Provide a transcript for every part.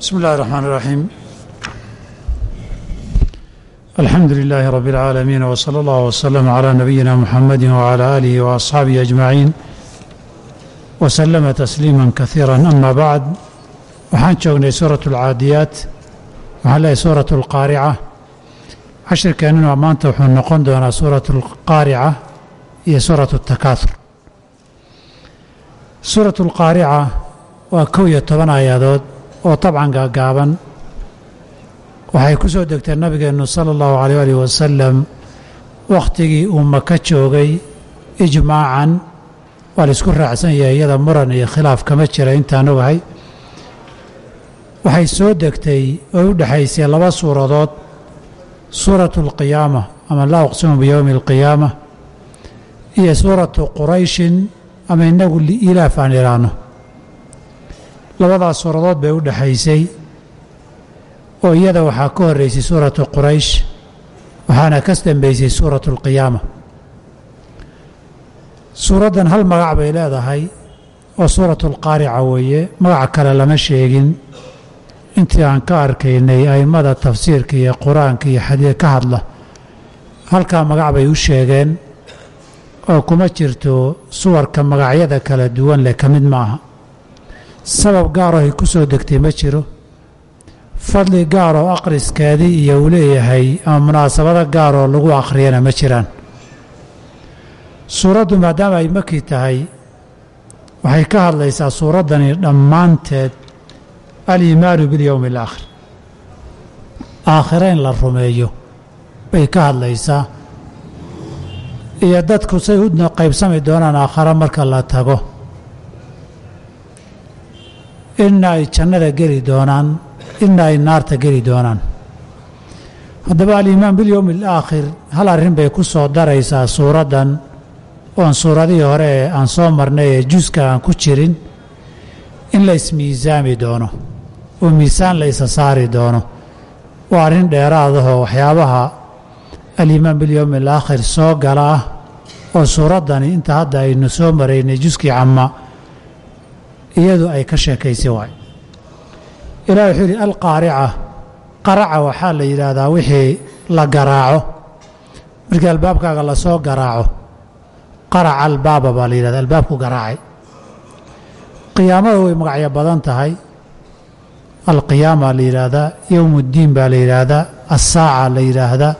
بسم الله الرحمن الرحيم الحمد لله رب العالمين وصلى الله وسلم على نبينا محمد وعلى آله وأصحابه أجمعين وسلم تسليما كثيرا أما بعد waxaan joognay suuraة الcaadiyaat waxaan leehay suuraة الqaarica cashirkeennuna maanta wuxuu noqon doonaa suuraة الqaarica iyo suuraة الtakaathur suuraة الqaarica waa kow iyo toban aayadood oo tabcan gaagaaban. Waxay ku soo degtay nabigeennu sala allahu alayh alih wasalam wakhtigii uu maka joogay ijmaacan waa la isku raacsan yahay iyada muran iyo khilaaf kama jira intaan ogahay waxay soo degtay oo u dhexaysay laba suuradood suuratu alqiyaama ama laa uqsimu biyowmi alqiyaama iyo suuratu qurayshin ama innagu liilaaf aan idhaahno labadaas suuradood bay u dhexaysay oo iyada waxaa ka horraysay suuratu quraysh waxaana kas dambaysay suuratu alqiyaama suuraddan hal magac bay leedahay oo suuratu alqaarica weeye magaca kale lama sheegin. Intii aan ka arkaynay a'immada tafsiirka iyo qur'aanka iyo xadiid ka hadla halkaa magac bay u sheegeen oo kuma jirto suwarka magacyada kala duwan leh ka mid ma aha sabab gaaroo ay ku soo degtay ma jiro. Fadli gaaroo akhriskeedii iyo uu leeyahay ama munaasabado gaaroo lagu akhriyana ma jiraan. Suuraddu maadaama ay maki tahay waxay ka hadlaysaa suuraddani dhammaanteed aliimaanu bilyowmi alaakhir. Aakhira in la rumeeyo bay ka hadlaysaa. Iyo dadku say u qaybsami doonaan aakhare marka la tago inna ay jannada geli doonaan inna ay naarta geli doonaan. Haddaba aliimaan bilyowmi alaakhir hal arrin bay ku soo daraysaa suuraddan. Oon suuradihii hore aan soo marnay ee juska aan ku jirin in la ismiisaami doono oo miisaan la isa saari doono. Waa arrin dheeraadahoo waxyaabaha aliimaan bilyowmi alaakhir soo gala ah oo suuraddani inta hadda aynu soo maraynay juskii camma iyadu ay ka sheekaysay waay. Ilahi wuxuu yidhi alqaarica qaraca waxaa la yidhaahdaa wixii la garaaco. Markii albaabkaaga la soo garaaco qaraca albaaba baa la yidhahda albaabku garaacay. Qiyaamada way magacyo badan tahay. Alqiyaama la yidhaahdaa yowm uddiin baa la yidhaahdaa assaaca la yidhaahdaa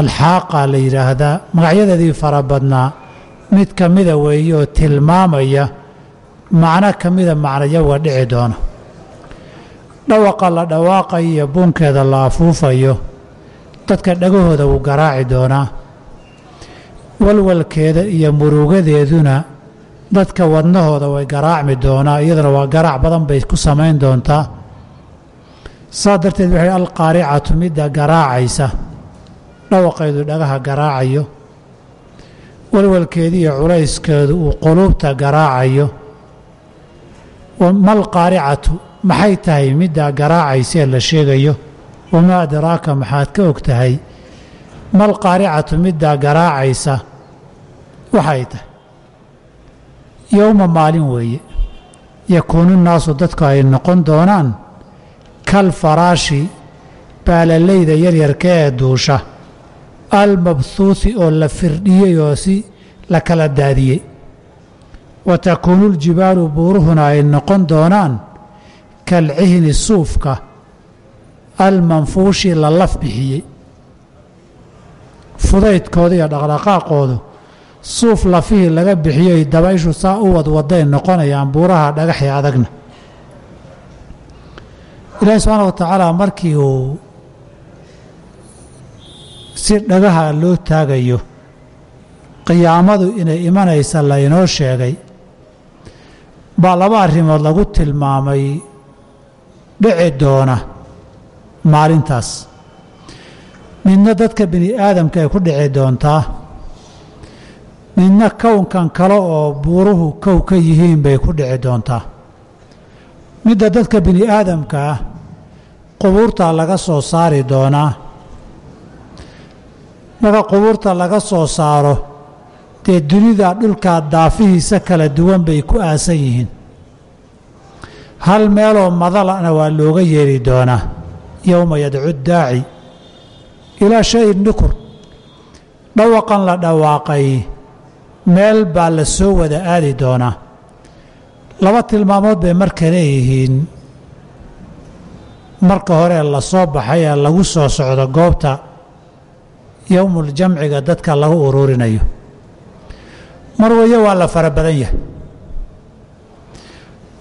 alxaaqa la yidhaahdaa. Magacyadeedii fara badnaa mid ka mida weeye oo tilmaamaya macno ka mida macnayowga dhici doona dhawaqa la dhawaaqayo iyo buunkeeda la afuufayo dadka dhagahooda wuu garaaci doonaa. Walwalkeeda iyo murugadeeduna dadka wadnahooda way garaacmi doonaa iyaduna waa garaac badan bay ku samayn doontaa. Saa darteed waxay alqaaricatu midda garaacaysa dhawaqeedu dhagaha garaacayo walwalkeedi iyo culayskeedu uu quluubta garaacayo malqaaricatu maxay tahay? Middaa garaacaysaee la sheegayo. Wamaa adraaka? Maxaad ka og tahay. Malqaaricatu middaa garaacaysa. Waxay tahay. Yowma maalin weeye. Yakuunu naasu dadku ay noqon doonaan kal faraashi baalalayda yaryarka ee duusha. Almabhuuhi oo la firdhiyey oo si la kala daadiyey wa takuunu ljibaalu buuruhuna ay noqon doonaan kalcihni suufka almanfuushi la laf bixiyey. Fudaydkooda iyo dhaqdhaqaaqoodu suuf lafihii laga bixiyoy dabayshu saa u wadwaday noqonayaan buuraha dhagaxii adagna. Ilaahi subxaana wa tacaala markii uu si dhagaha loo taagayo qiyaamadu inay imanaysa laynoo sheegay baa laba arrimood lagu tilmaamay dhici doona maalintaas. Midna dadka bini aadamka ay ku dhici doontaa midna kownkan kale oo buuruhu kow ka yihiin bay ku dhici doontaa. Midda dadka bini aadamka ah qubuurtaa laga soo saari doonaa marka qubuurta laga soo saaro dee dunida dhulkaa daafihiisa kala duwan bay ku aasan yihiin. Hal meeloo madalana waa looga yeeri doonaa. Yowma yadcu daaci ilaa shayin nukur. Dhawaqan la dhawaaqay meel baa la soo wada aadi doonaa. Laba tilmaamood bay marka leeyihiin. Marka hore la soo baxay ee lagu soo socdo goobta yowmuljamciga dadka lagu ururinayo mar wayo waa la fara badan yahay.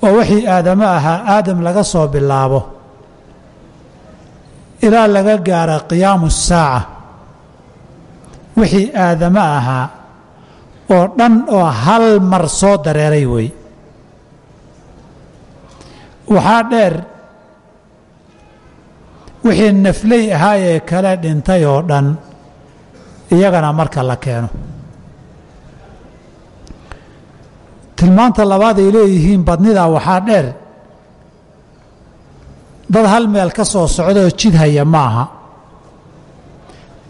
Oo wixii aadamo ahaa aadam laga soo bilaabo. Ilaa laga gaara qiyaamu saaca. Wixii aadamo ahaa oo dhan oo hal mar soo dareeray wey. Waxaa dheer wixii nafley ahaa ee kale dhintay oo dhan iyagana marka la keeno tilmaanta labaad ay leeyihiin badnidaa waxaa dheer. Dad hal meel ka soo socdaoo jid haya ma aha.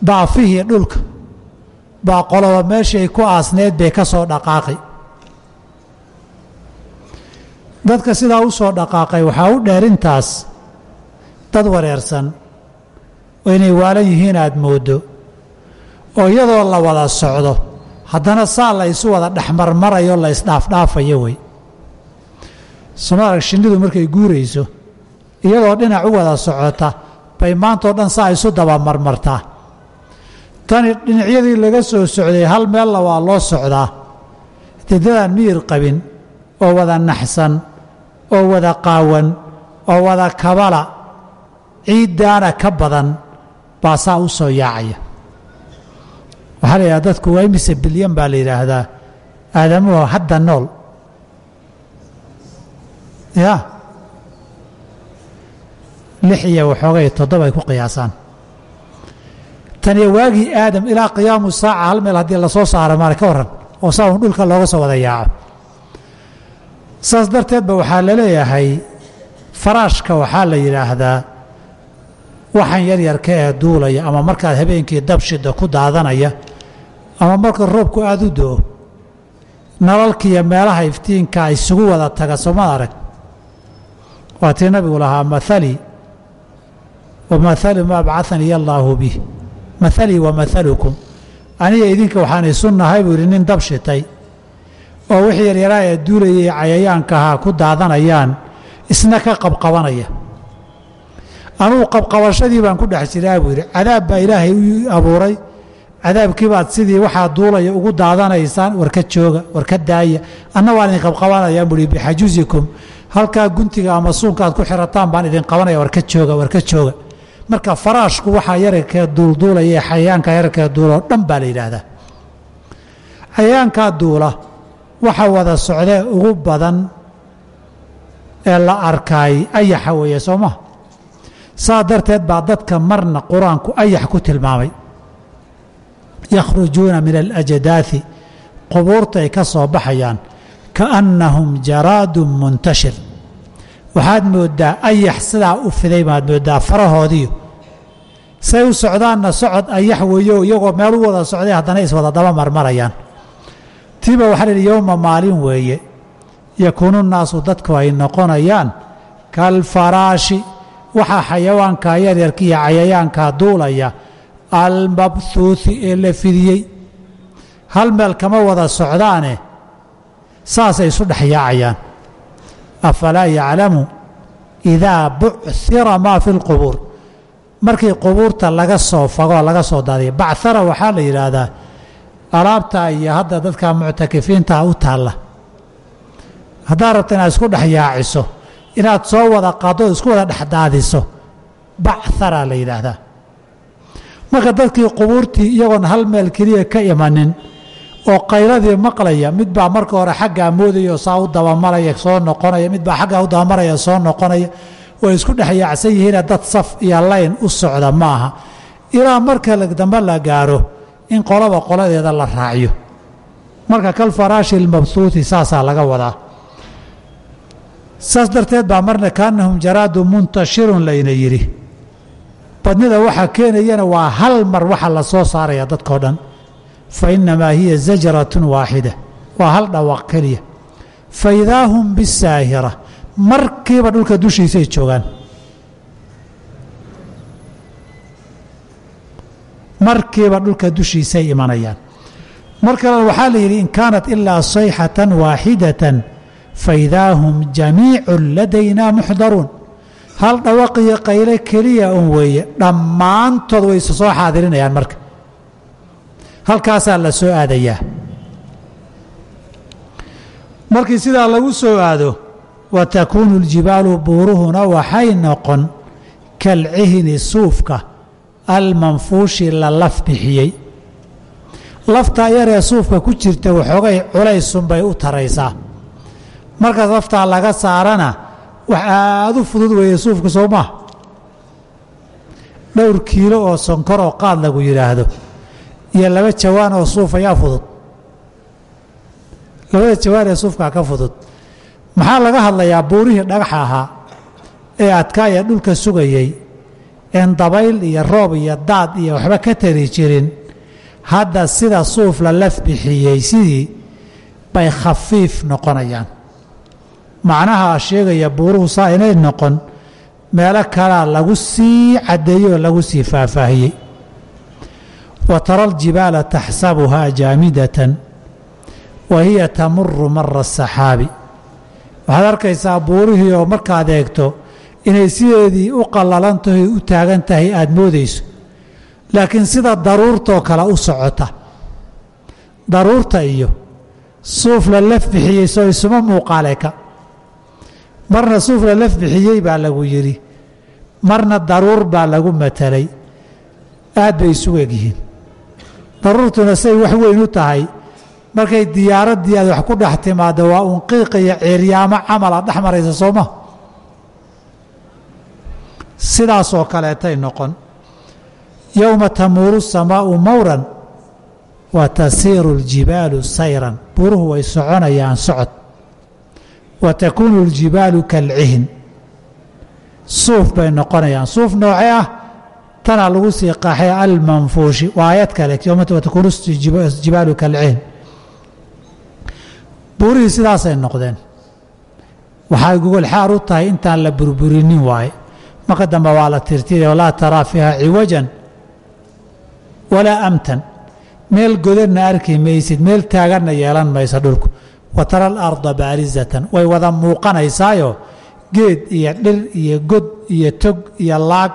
Daafihii dhulka baa qoloba meeshay ku aasneed bay ka soo dhaqaaqay. Dadka sidaa u soo dhaqaaqay waxaa u dheer intaas. Dad wareersan oo inay waalan yihiin aad mooddo oo iyadoo la wada socdo haddana saa la isu wada dhexmarmarayo la isdhaafdhaafayo wey soma arag shinnidu markay guurayso iyadoo dhinac u wada socota bay maantao dhan saa isu dabamarmartaa tani dhinacyadii laga soo socday hal meella waa loo socdaa. Dadadaan miyir qabin oo wada naxsan oo wada qaawan oo wada kabala ciiddaana ka badan baa saa u soo yaacaya waxaa la yidhahda dadku waa imise bilyan baa la yidhaahdaa? Aadamuhu hadda nool. Ya. Lix iyo waxoogay toddoba ay ku qiyaasaan. Taniyo waagii aadam ilaa qiyaamu saaca hal meel haddii la soo saaro maale ka warran oo saa un dhulka looga soo wada yaaco. Saas darteed waxaa la leeyahay faraashka waxaa la yidhaahdaa waxan yaryarka ee duulaya ama markaad habeenkii dabshida ku daadanaya ama marka roobku aada u do-o nalalkiiyo meelaha iftiinka isugu wada taga sooma arag? Waa tii nabigu lahaa mahalii wa mahalu maa bacanii allaahu bih. Mahalii wa mahalukum aniga idinka waxaan isu nahay buu yidhi nin dab shitay oo wixii yaryaraa ee duulayay cayayaankahaa ku daadanayaan isna ka qabqabanaya. Anugu qabqabashadii baan ku dhex jiraa buu yidhi cadaab baa ilaahay u abuuray cadaabkii baad sidii waxaa duulaya ugu daadanaysaan warka jooga warka daaya. Anna waan idin qabqabanayaan buuhi bixajuusikum halkaa guntiga ama suunkaad ku xirataan baan idin qabanaya warka jooga warka jooga. Marka faraashku waxaa yararkee duulduulaya ee xayayaanka yararkee duuloo dhan baa la yidhaahdaa. Xayayaankaa duula waxa wada socdee ugu badan ee la arkaay ayaxa weeye soo maha saa darteed baa dadka marna qur'aanku ayax ku tilmaamay yakhrujuuna min alajdaadi qubuurtay ka soo baxayaan kaannahum jaraadun muntashir. Waxaad mooddaa ayax sidaa u fiday baad mooddaa farahoodiyo say u socdaanna socod ayax weeyo iyagoo meel u wada socday haddana iswada daba marmarayaan. Tiiba waxaa la yidhi yowma maalin weeye yakuunu nnaasu dadku ay noqonayaan kalfaraashi waxaa xayawaankaa yaryarka iyo cayayaankaa duulaya almabhuuhi ee la fidiyey. Hal meel kama wada socdaane saasay isu dhex yaacayaan. Afalaa yaclamu idaa buchira maa fi lqubuur. Markii qubuurta laga soo fagoo laga soo daadiya bachara waxaa la yidhaahdaa alaabta iyo hadda dadka muctakifiinta u taalla. Haddaad rabta inaad isku dhex yaaciso inaad soo wada qaaddo isku wada dhexdaadiso bachara la yidhaahdaa marka dadkii qubuurtii iyagoon hal meel keliya ka imanin oo qayladii maqlaya mid baa marka hore xaggaa moodaya oo saa u dabamaraya soo noqonaya mid baa xaggaa u dabamaraya soo noqonaya way isku dhex yaacsan yihiine dad saf iyo layn u socda ma ilaa marka dambe la gaaro in qolaba qoladeeda la raaciyo. Marka kal faraashi ilmabhuuti saasaa laga wadaa. Saas darteed baa marna kaanahum jaraadu muntashirun layna yidhi badnida waxaa keenayana waa hal mar waxa la soo saaraya dadkao dhan. Fa hiya zajratun waaxida waa hal dhawaaq keliya. Fa idaa hum bisaahira markiiba dhulka dushiisay joogaan. Markiiba dhulka dushiisay imanayaan. Mar kalena waxaa la yidhi in kaanat ilaa sayxatan waaxidatan faidaa hum jamiicun ladaynaa muxdaruun hal dhawaqiyo qayle keliya un weeye dhammaantood way isu soo xaadirinayaan marka. Halkaasaa la soo aadayaa. Markii sidaa lagu soo aado wa takuunu اljibaalu buuruhuna waxay noqon kalcihni suufka almanfuushi la laf bixiyey. Laftaa yaree suufka ku jirta waxoogay culaysunbay u taraysaa. Markaas laftaa laga saarana wax aada u fudud weeye suufka soo maha dhowr kiilo oo sonkor oo qaad lagu yidhaahdo. Iyo laba jawaan oo suuf ayaa fudud. Labada jawaan ee suufkaa ka fudud. Maxaa laga hadlayaa buurihii dhagaxa ahaa ee adkaaya dhulka sugayey een dabayl iyo roob iyo daad iyo waxba ka tari jirin? Hadda sida suuf la laf bixiyey sidii bay khafiif noqonayaan macnaha sheegaya buuruhu saa inay noqon meelo kalaa lagu sii caddeeyey oo lagu sii faahfaahiyey. Wa tara aljibaala taxsabuhaa jaamidatan wa hiya tamuru mara asaxaabi waxaad arkaysaa buurihii oo markaad eegto inay sideedii u qallalan tahay u taagan tahay aada moodayso. Laakiin sida daruurtoo kale u socota. Daruurta iyo suuf la laf bixiyey soo isuma muuqaaleka marna suuf la laf bixiyey baa lagu yidhi marna daruur baa lagu matelay aad bay isugu egyihiin daruurtuna say wax weyn u tahay. Markay diyaaraddii aad wax ku dhex timaaddo waa uun qiiqiyo ceeryaamo camala dhex maraysa sooma sidaasoo kaleetay noqon. Yowma tamuuru samaau mawran wa tasiiru اljibaalu sayran. Buruhu way soconayaan socod wa takuunu اljibaalu kalcihin. Suuf bay noqonayaan. Suuf noocee ah tanaa lagu sii qaaxay almanfuushi waa aayad kale watakuunu jibaalu kalcihin. Buurihii sidaasay noqdeen. Waxay gogolxaar u tahay intaan la burburinin waaye. Marka dambe waa la tirtira walaa taraa fiiha ciwajan walaa amtan. Meel godadna arki maysid meel taaganna yeelan maysa dhulku wa tara alarda baarizatan way wada muuqanaysaayo. Geed iyo dhir iyo god iyo tog iyo laag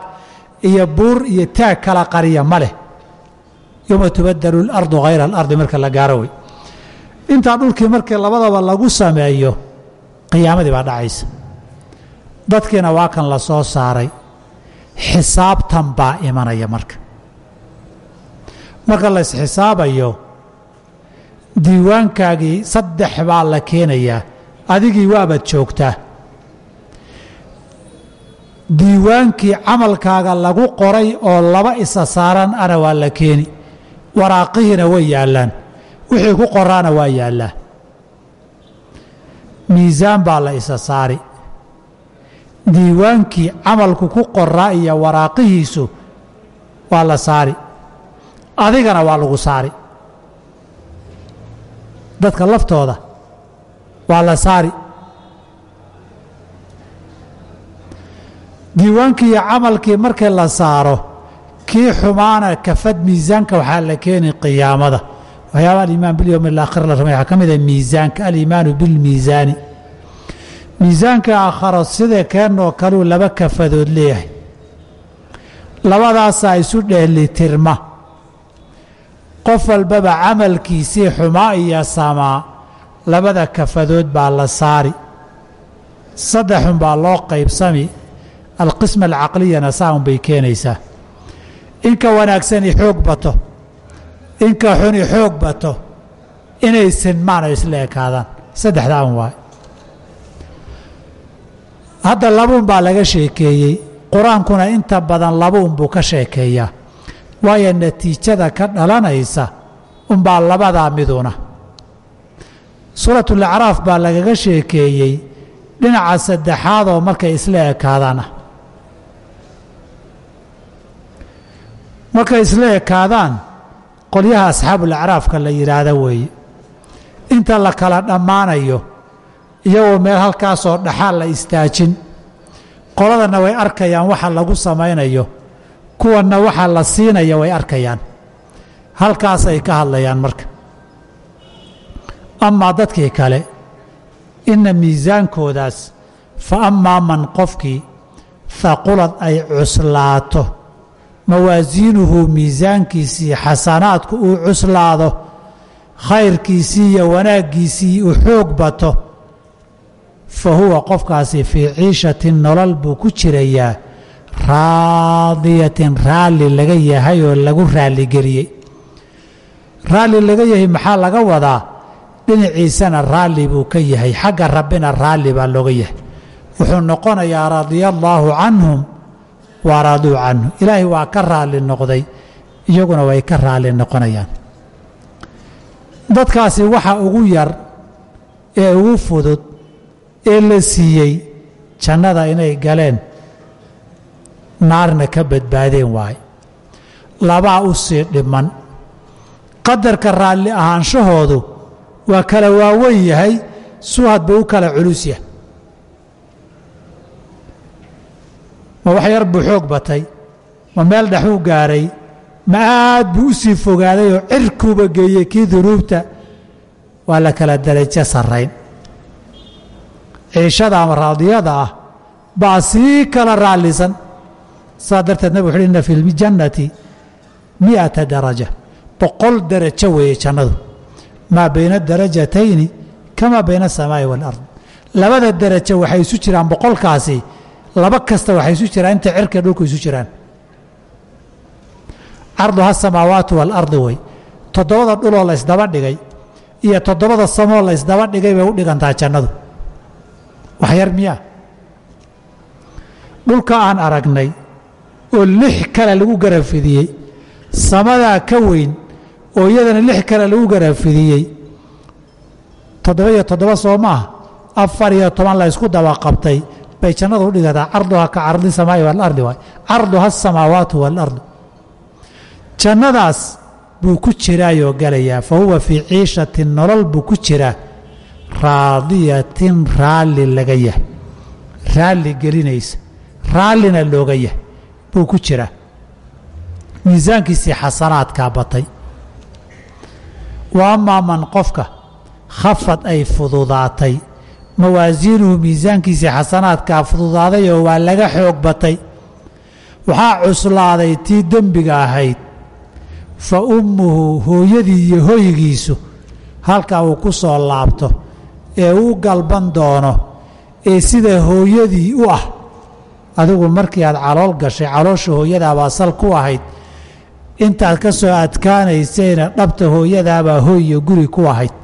iyo buur iyo taag kala qariya ma leh. Yowma tubadalu اlardu hayra alardi marka la gaaro wey intaa dhulkii markii labadaba lagu sameeyo qiyaamadii baa dhacaysa. Dadkiina waa kan la soo saaray. Xisaabtan baa imanaya marka. Marka la isxisaabayo diiwaankaagii saddex baa la keenayaa. Adigii waabaad joogtaa diiwaankii camalkaaga lagu qoray oo laba isa saaran ana waa la keeni. Waraaqihiina way yaallaan. Wixii ku qoraana waa yaallaa. Miisaan baa la isa saari. Diiwaankii camalku ku qoraa iyo waraaqihiisu waa la saari. Adigana waa lagu saari dadka laftooda. Waa la saari. Diiwaankii iyo camalkii markii la saaro kii xumaana kafad miisaanka waxaa la keeni qiyaamada. Waxyaaba alimaan bilyowm alaakhir la rumay waxaa ka mida miisaanka aliimaanu bilmiisaani miisaanka aakharo sida keenoo kaluu laba kafadood leeyahay? Labadaasaa isu dheelitirma qof walbaba camalkiisii xumaa iyo samaa labada kafadood baa la saari. Saddexun baa loo qaybsami alqisma alcaqliyana saaun bay keenaysaa. Inka wanaagsani xoog bato inka xuni xoog bato inay sinmaan isla ekaadaan. Saddexdaan waay. Hadda labuun baa laga sheekeeyey. Qur'aankuna inta badan labuun buu ka sheekeeyaa waayo natiijada ka dhalanaysa unbaa labadaa miduna suuratulacraaf baa lagaga sheekeeyey dhinaca saddexaadoo markay isla ekaadaana. Markay isla ekaadaan qolyaha asxaabulacraafka la yidhaahda weeye inta la kala dhammaanayo iyagoo meel halkaasoo dhaxaal la istaajin qoladana way arkayaan waxa lagu samaynayo kuwanna waxa la siinaya way arkayaan. Halkaasay ka hadlayaan marka. Amaa dadkii kale inna miisaankoodaas fa amaa man qofkii haqulad ay cuslaato. Mawaasiinuhu miisaankiisii xasanaadku uu cuslaado. Khayrkiisii iyo wanaaggiisii uu xoog bato. Fa huwa qofkaasi fii ciishatin nolol buu ku jirayaa raadiyatin raalli laga yahay oo lagu raalligeliyey raalli laga yahay maxaa laga wadaa? Dhinaciisana raalli buu ka yahay. Xagga rabbina raalli baa looga yahay. Wuxuu noqonayaa radia allaahu canhum wa raaduu canhu. Ilaahay waa ka raalli noqday iyaguna way ka raalli noqonayaan. Dadkaasi waxa ugu yar ee ugu fudud ee la siiyey jannada inay galeen naarna ka badbaadeen waaye labaa u sii dhiman. Qadarka raalli ahaanshahoodu waa kala waawen yahay suhad buu u kala culus yahay. Ma wax yar buu xoog batay ma meel dhexuu gaaray ma aad buu u sii fogaaday oo cirkuuba geeyey kii dunuubta waa la kala darajo sarrayn. Ciishada ama raadiyada ah baa sii kala raallisan saa darteed nabig wuxu uhi inna fi ljannati mi'ata daraja. Boqol darajo weeye jannadu. Maa bayna darajatayni kamaa bayna asamaa'i waalard labada darajo waxay isu jiraan boqolkaasi. Laba kasta waxay isu jiraan inta cirka dhulku isu jiraan. Carduha samaawaatu waalardi wey toddobada dhuloo la ysdaba dhigay iyo toddobada samoo la ysdaba dhigay bay u dhigantaa jannadu. Wax yar miyaa? Dhulka aan aragnay oo lix kale lagu garafidiyey samadaa ka weyn oo iyadana lix kale lagu garafidiyey toddoba iyo toddoba soo maaha afar iyo toban la ysku daba qabtay. Bay jannadu u dhigataa carduha ka cardi samaa'i waalardi waay. Carduha asamaawaatu waalardu jannadaas buu ku jiraayoo galayaa. Fa huwa fii ciishatin nolol buu ku jiraa raadiyatin raalli laga yahay. Raalli gelinaysa. Raallina looga yahay buu ku jiraa miisaankiisii xasanaadkaa batay. Wa amaa man qofka khafad ay fududaatay? Mawaasiinuhu miisaankiisii xasanaadkaa fududaaday oo waa laga xoog batay. Waxaa cuslaaday tii dembiga ahayd. Fa ummuhu hooyadii iyo hoygiisu halka uu ku soo laabto ee uu galban doono ee sida hooyadii u ah adigu markii aad calool gashay caloosha hooyadaabaa sal ku ahayd. Intaad ka soo adkaanaysayna dhabta hooyadaabaa hooy iyo guri ku ahayd.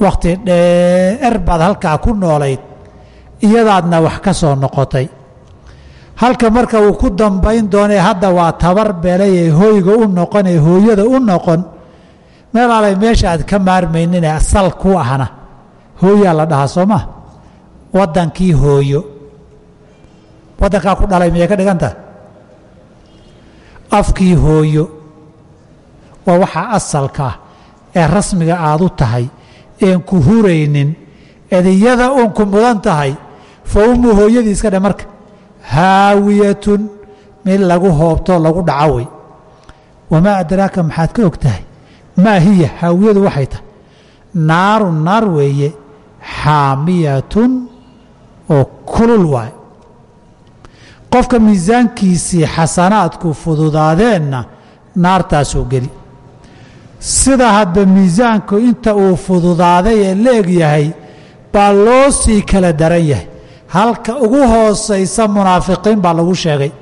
Wakhti dheer baad halkaa ku noolayd iyadaadna wax ka soo noqotay. Halka marka uu ku dambayn doonee hadda waa tabar belay ee hooyga u noqon ee hooyada u noqon. Meel meesha aad ka maarmaynine sal ku ahna. Hooyaa la dhahaa soo maa waddankii hooyo waddankaa ku dhalay miyay ka dhigantaha afkii hooyo waa waxaa asalka ah ee rasmiga aad u tahay een ku huraynin ediyada uun ku mudan tahay fa ummu hooyadii iska dhe marka haawiyatun mid lagu hoobtoo lagu dhaco wey wamaa adraaka maxaad ka og tahay maa hiya? Haawiyadu waxay tahay. Naarun naar weeye xaamiyatun oo kulul waay qofka miisaankiisii xasanaadku fududaadeenna naartaasuu geli. Sida hadba miisaanku inta uu fududaaday ee la yahay baa loo sii kala daran yahay. Halka ugu hoosaysa munaafiqiin baa lagu sheegay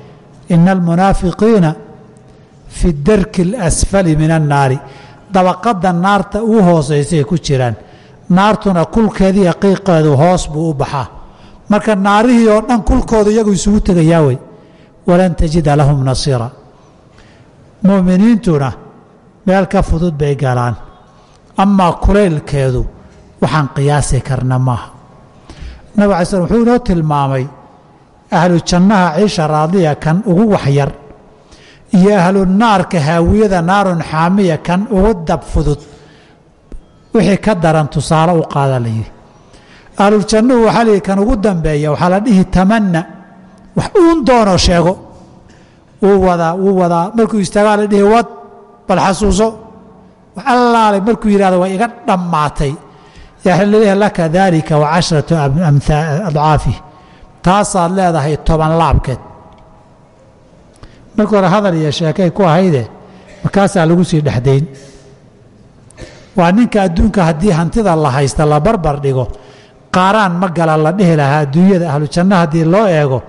ina almunaafiqiina fi darki اlasfali min annaari dabaqadda naarta ugu hoosaysay ku jiraan naartuna kulkeediiyo qiiqeedu hoos buu u baxaa marka naarihii oo dhan kulkooda iyagu isugu tegayaa wey walan tajida lahum nasiira. Mu'miniintuna meel ka fudud bay galaan. Amaa kulaylkeedu waxaan qiyaasi karna maaha. Nabig alay slm wuxuu inoo tilmaamay ahlu jannaha ciisha raadiya kan ugu waxyar iyo ahlu naarka haawiyada naarun xaamiya kan ugu dab fudud. Wixii ka daran tusaale u qaada la yidhi ahluljannuhu waxaa lihi kan ugu dambeeya waxaa la dhihi tamanna. Wax uun doonoo sheego. Wuu wadaa wuu wadaa. Markuu istaagaa la dhihi wad bal xasuuso. Wax allaale markuu yidhahdo waa iga dhammaatay. Yaa la leeyahay laka daalika wa cashratu adcaafi. Taasaad leedahay toban laabkeed. Markii hore hadal iyo sheekay ku ahayde markaasaa lagu sii dhexdayn waa ninka adduunka haddii hantida la haysta la barbar dhigo qaaraan ma gala la dhihi lahaa adduunyada ahlu janno haddii loo eego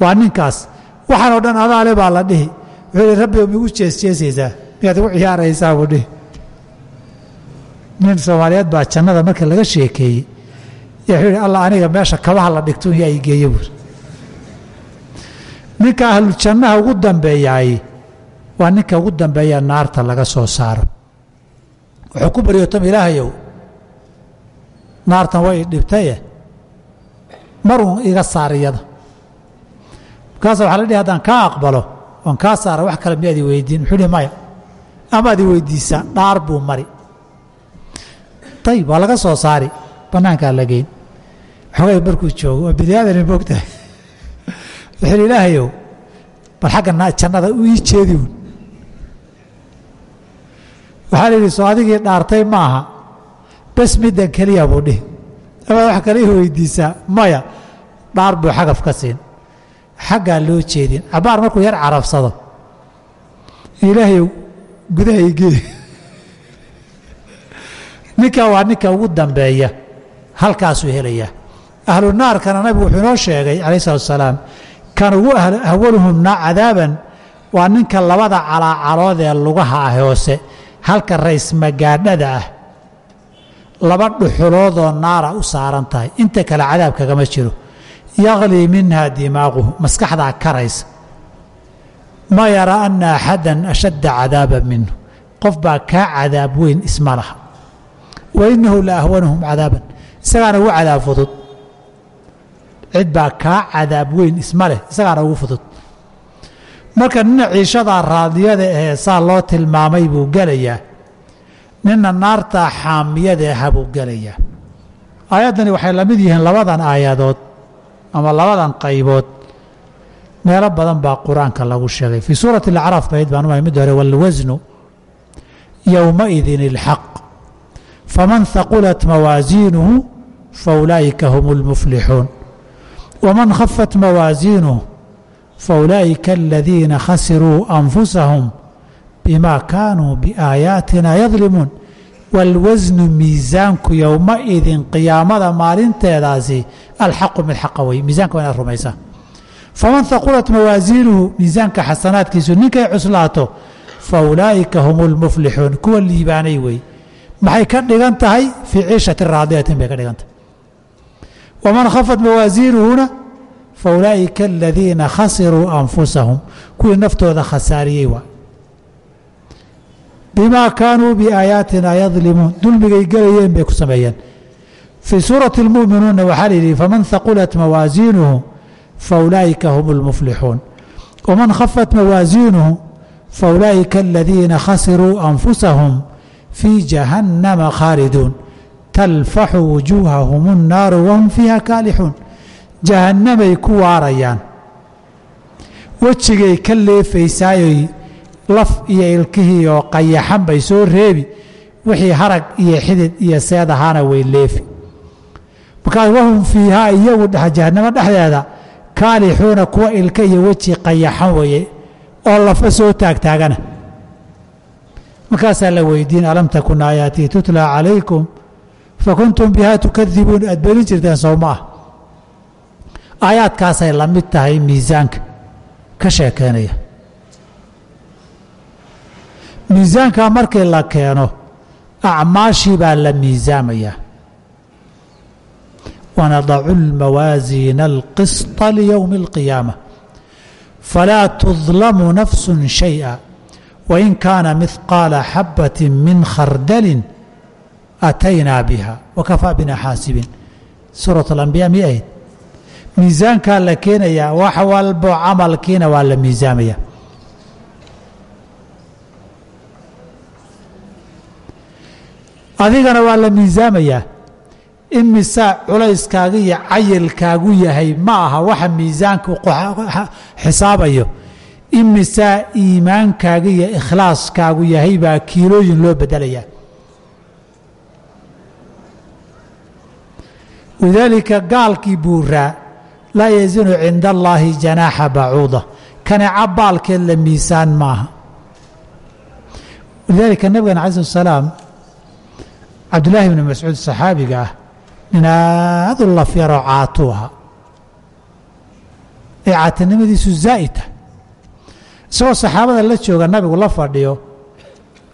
waa ninkaas. Waxaan oo dhan adaale baa la dhihi. Wuxuu rabbi migu jeesjeesaysaa miyaad igu ciyaaraysaa? Buu dhihi. Nin soomaaliyeed baa jannada marka laga sheekeeyey. Wuxuu ihi allah aniga meesha kabaha la dhigto yaa i geeyo? Ninka ahlu jannaha ugu dambeeyaay waa ninka ugu dambeeya naarta laga soo saaro. Wuxuu ku baryootam ilaahayow naartan way dhibtaye marun iga saar iyada. Markaasa waxa la dhihi haddaan kaa aqbalo oon kaa saara wax kale miyaad i weydiin muxuu dhihi maya? Amaad i weydiisaa dhaar buu mari. Ayib waa laga soo saari. Bannaankaa la geyn. Xogay markuu joogo waa bini aadani moogtahay hi ilaahayow bal xagga jannada u ii jeedi. Un waxaa la yidhi soo adigii dhaartay maaha bes middan keliya buu dhihi. Amaad wax kale weydiisaa maya dhaar buu xagaf ka siin. Xaggaa loo jeedin. Cabbaar markuu yar carabsado ilaahayow gudaha igee ninka waa ninka ugu dambeeya halkaasuu helayaa. Ahlu nabigu wuxuu inoo sheegay calayh salatu asalaam kan ugu ahwaluhumna cadaaban waa ninka labada calaacalood ee lugaha ah hoose halka raysmagaadhada ah laba dhuxuloodoo naara u saaran tahay. Inta kale cadaab kagama jiro. Yaklii minha dimaaquhu maskaxdaa karaysa ma yara ana axadan ashadda cadaaban minhu. Qof baa kaa cadaab weyn isma laha. Wa inahu la ahwanuhum cadaaban. Isagaana ugu cadaab fudud. Cid baa kaa cadaab weyn isma leh isagaana ugu fudud. Marka nina ciishadaa raadiyada ahee saa loo tilmaamay buu gelayaa nina naartaa xaamiyada aha buu gelayaa aayaddani waxay la mid yihiin labadan aayadood ama labadan qaybood. Meelo badan baa qur'aanka lagu sheegay. Fii suurati alacraaf bayd baan umay mid hore waalwasnu yowmaidin ilxaq faman haqulat mawaasiinuhu faulaa'ika hum اlmuflixuun waman khafat mawaasiinuhu faulaa'ika aladiina khasiruu anfusahum bima kaanuu biaayaatina yadlimuun wاlwasnu miisaanku yowmaidin qiyaamada maalinteedaasi alxaqu mid xaqa wey miisanka waa inaad rumaysaa faman haqulat mawaasiinuhu miisaanka xasanaadkiisu ninkay cuslaato faulaa'ika hum اlmuflixuun kuwa liibaanay wey maxay ka dhigan tahay fii ciishati raadiyatin bay ka dhigan tahay waman khafat mawaasiinuhuna faulaa'ika aladiina khasiruu anfusahum kuwii naftooda khasaariyey waa bimaa kaanuu biaayaatina yadlimuun dulmigay gelayeen bay ku sameeyeen fii suurati اlmu'minuuna waxaa la yidhi faman haqulat mawaasiinuhu faulaa'ika hum اlmuflixuun waman khafat mawaasiinuhu faulaa'ika aladiina khasiruu anfusahum fii jahannama khaaliduun talfaxu wujuuhahum الnaaru wahum fiiha kaalixuun jahannamay ku waarayaan wejigay ka leefaysaayoy laf iyo ilkihii oo qayaxan bay soo reebi wixii harag iyo xidid iyo seed ahaana way leefi. Markaas wahum fiihaa iyagu jahannamo dhexdeeda kaalixuuna kuwa ilka iyo weji qayaxan weeye oo lafa soo taagtaagana markaasaa la weydiin alam takun aayaatii tutla calaykum? Fakuntum biha tukadibuun. Aad belin jirteen soo ah. Aayaadkaasay la mid tahay miisaanka ka sheekeynaya miisaanka markii la keeno acmaashii baa la miisaamayaa wanadacu اlmawaasiina alqisطa liyowmi اlqiyaama falaa tudlamu nafsu shayئa wain kaana mihqaala xabati min khardalin ataynaa biha wakafaa bina xaasibin suuraة اlambiya mi ahayd miisaankaa la keenayaa wax walbo camalkiina waa la miisaamaya adigana waa la miisaamayaa imisaa culayskaaga iyo cayilkaagu yahay ma aha waxa miisaanka xisaabayo. Imisaa iimaankaaga iyo ikhlaaskaagu yahay baa kiilooyin loo bedelayaa lidaalika gaalkii buuraa laa yazinu cinda allaahi janaaxa bacuuda. Kaneca baalkeed la miisaan maaha. Lidaalika nabigana cala slat salaam cabdullaahi bni mascuud saxaabiga ah nin aad u lafyaroo caatuu ahaa ee caatinimadiisu zaa'idta isagoo saxaabada la jooga nabigu la fadhiyo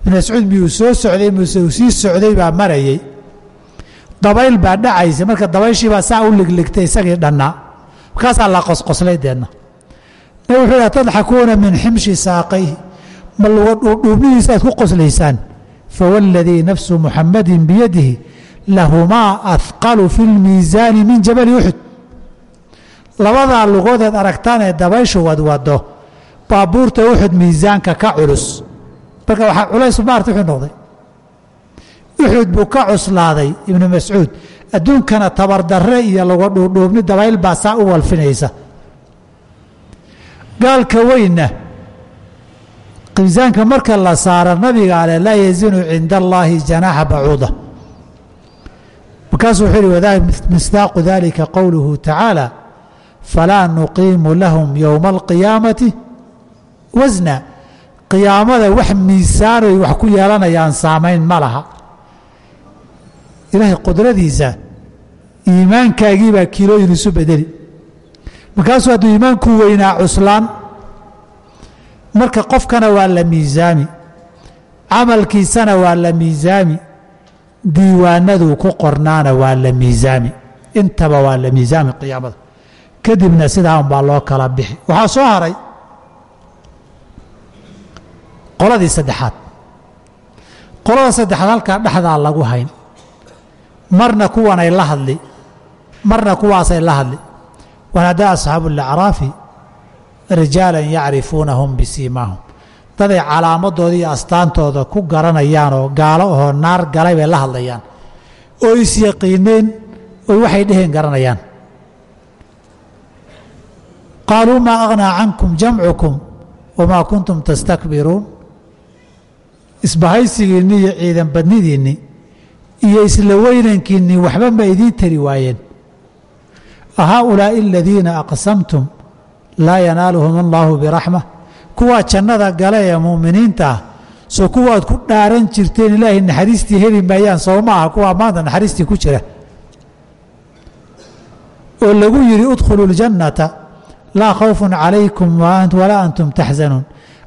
ibn mascuud miyuu soo socday muse uu sii socday baa marayey dabayl baa dhacaysa marka dabayshii baa saa u ligligtay isagii dhannaa markaasaa la qosqoslay deenna. Nabig wuxuu yidhi tadxakuuna min ximshi saaqayhi ma luga dhuubnihiisa aad ku qoslaysaan fawاladii nafsu muxamadin biyadihi lahumaa ahqalu fi اlmiisaani min jabali uxud labadaa lugoodeed aragtaan ee dabayshu wadwado baabuurta uxud miisaanka ka culus marka waxaa culays maarta wuxuu noqday uxud buu ka cuslaaday ibnu mascuud adduunkana tabardarre iyo laga dhuudhuubni dabayl baa saa u walfinaysa gaalka weynna miisaanka marka la saaro nabiga ale laa yazinu cinda allaahi janaaxa bacuuda markaasuu wuxuu yihi misdaaqu dalika qowluhu tacaala falaa nuqiimu lahum yowma alqiyaamati wasna. Qiyaamada wax miisaanoy wax ku yeelanayaan saamayn ma laha. Ilaahay qudradiisa iimaankaagiibaa kiilooyin isu bedeli. Markaasuu hadduu iimaankuu weynaa cuslaan marka qofkana waa la miisaami camalkiisana waa la miisaami diiwaanaduu ku qornaana waa la miisaami intaba waa la miisaami qiyaamada. Kadibna sidaa unbaa loo kala bixi. Waxaa soo haray qoladii saddexaad. Qolada saddexaad halkaa dhexdaa lagu hayn. Marna kuwanay la hadli marna kuwaasay la hadli. Wanaadaa asxaabu lacraafi rijaalan yacrifuunahum bisiimaahum. Daday calaamadooda iyo astaantooda ku garanayaan oo gaalo ahoo naar galay bay la hadlayaan. Oo isyaqiineen oy waxay dheheen garanayaan. Qaaluu maa aghnaa cankum jamcukum wamaa kuntum tastakbiruun. Isbahaysigiinni iyo ciidan badnidiinni iyo isla weynankiinni waxba ma idiin tari waayeen. Ahaa'ulaa'i aladiina aqsamtum laa yanaaluhum allaahu biraxma. Kuwaa jannada gale ee muuminiinta soo kuwaad ku dhaaran jirteen ilaahay naxariistii heli maayaan soo ma aha kuwaa maanta naxariistii ku jira. Oo lagu yidhi udkhuluu اljannata laa khawfun calaykum walaa antum taxzanuun.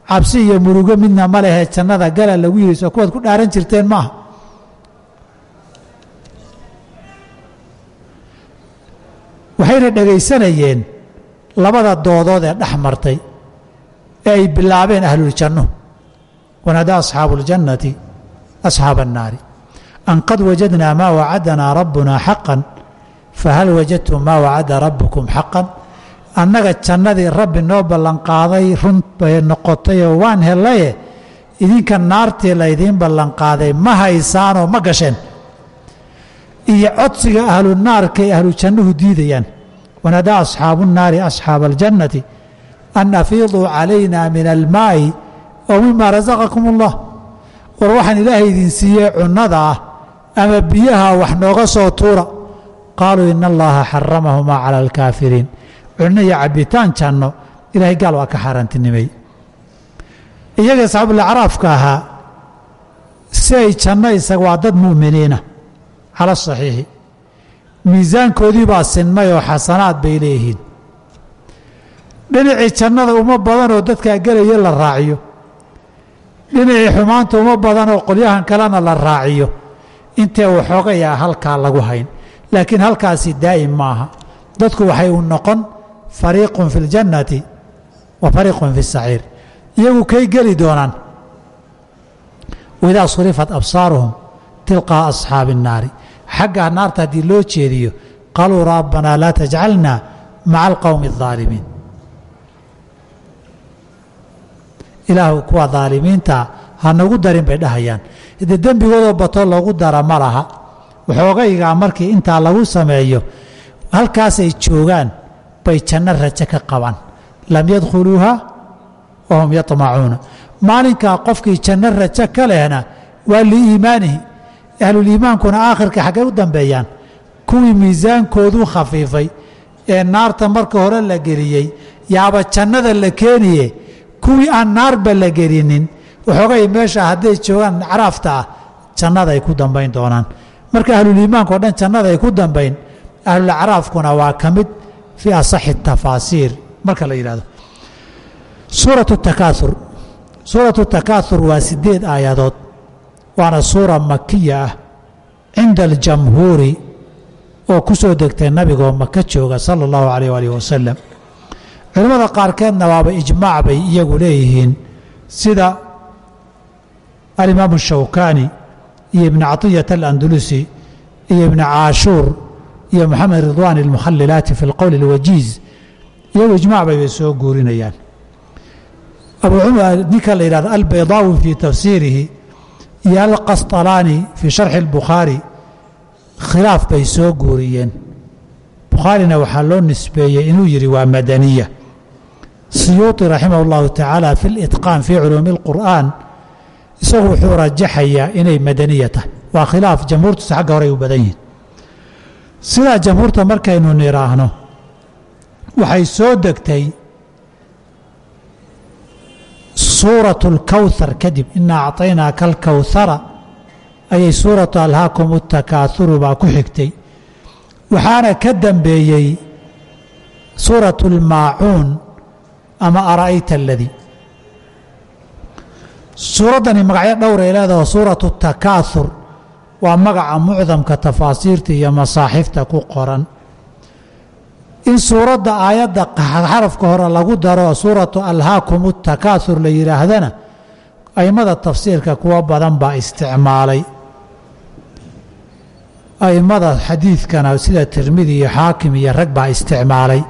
Cabsi iyo murugo midna ma lehe jannada gala lagu yidhi soo kuwaad ku dhaaran jirteen maaha waxayna dhegaysanayeen labada doodood ee dhex martay ee ay bilaabeen ahluljanno wanaadaa asxaabu اljannati asxaaba الnaari an qad wajadnaa maa wacadanaa rabbunaa xaqan fahal wajadtum maa wacada rabbukum xaqan annaga jannadii rabbi noo ballanqaaday run bay noqotayoo waan helaye idinka naartii laydiin ballanqaaday ma haysaanoo ma gasheen iyo codsiga ahlu naarka ay ahlu jannuhu diidayaan wanaadaa asxaabu الnaari asxaaba اljannati an afiiduu calayna min almaa'i oo mima rasaqakum اllah war waxaan ilaahay idin siiyey cunnada ah ama biyaha wax nooga soo tuura qaaluu ina allaha xaramahumaa cala alkaafiriin cunno iyo cabbitaan janno ilahay gaal waa ka xaaraantinimay iyaga asxaabulacraafka ahaa si ay janno isaga waa dad mu'miniina cala saxiixi miisaankoodii baa sinmay oo xasanaad bay leeyihiin dhinacii jannada uma badanoo dadkaa gelaya la raaciyo dhinacii xumaanta uma badanoo qolyahan kalena la raaciyo intee waxoogayaa halkaa lagu hayn laakiin halkaasi daa'im maaha dadku waxay u noqon fariiqun fi اljannati wa fariiqun fi اsaciir iyagu kay geli doonaan waidaa surifat absaaruhum tilqaa asxaabi الnaari xagga naarta haddii loo jeediyo qaluu rabbanaa laa tajcalna maca alqowmi الظaalimiin ilaahu kuwa daalimiinta ha nagu darin bay dhahayaan de dembigoodoo bato loogu dara ma laha waxoogaygaa markii intaa lagu sameeyo halkaasay joogaan bay janno rajo ka qabaan lam yadkhuluuha wahum yaطmacuuna maalinkaa qofkii janno rajo ka lehna waa liiimaanihi ahluliimaankuna aakhirka xaggay u dambeeyaan. Kuwii miisaankoodu khafiifay ee naarta marka hore la geliyey yaaba jannada la keeniye kuwii aan naarba la gelinin waxoogay meesha hadday joogaan caraafta ah jannada ay ku dambayn doonaan. Marka ahluliimaanka o dhan jannada ay ku dambayn ahlulacraafkuna waa ka mid fii asaxi tafaasiir marka la yidhahdo suuratu takaaur suuratu takaaur waa sideed aayadood waana suura makiya ah cinda aljamhuuri oo ku soo degtay nabigoo maka jooga sala allahu calayh alih wasalam culimmada qaarkeedna waaba ijmaac bay iyagu leeyihiin sida alimaamu shawkaani iyo ibnu caطiyat alandulusi iyo ibnu caashuur iyo moxamed ridwaan almukhalilaati fi lqowl اlwajiiz iyagu ijmac bay bay soo guurinayaan. Abu cumar ninka la yidhahdo albaydaawi fii tafsiirihi iyo alqasطalaani fii sharxi اlbukhaari khilaaf bay soo guuriyeen bukhaarina waxaa loo nisbeeyey inuu yidhi waa madaniya siyuuطi raximah اllahu tacaala fi اlitqaan fii culuumi اlqur'an isagu wuxuu rajaxayaa inay madaniya tahay waa khilaaf jamhuurtiisa xagga horey u badan yihin sidaa jamhuurta markaynu nidhaahno waxay soo degtay suuratu اlkowhar kadib inaa acطaynaaka alkowhara ayay suuratu alhaakum اtakaahuru baa ku xigtay waxaana ka dambeeyey suuratu اlmaacuun ama ara'ayta aladii suuraddani magacyo dhowray leedaho suuratu takaahur waa magaca mucdamka tafaasiirta iyo masaaxifta ku qoran in suuradda aayadda xarafka hore lagu daro suuratu alhaakum takaahur la yidhaahdana a'immada tafsiirka kuwa badan baa isticmaalay. A'immada xadiidkana sida tirmidi iyo xaakim iyo rag baa isticmaalay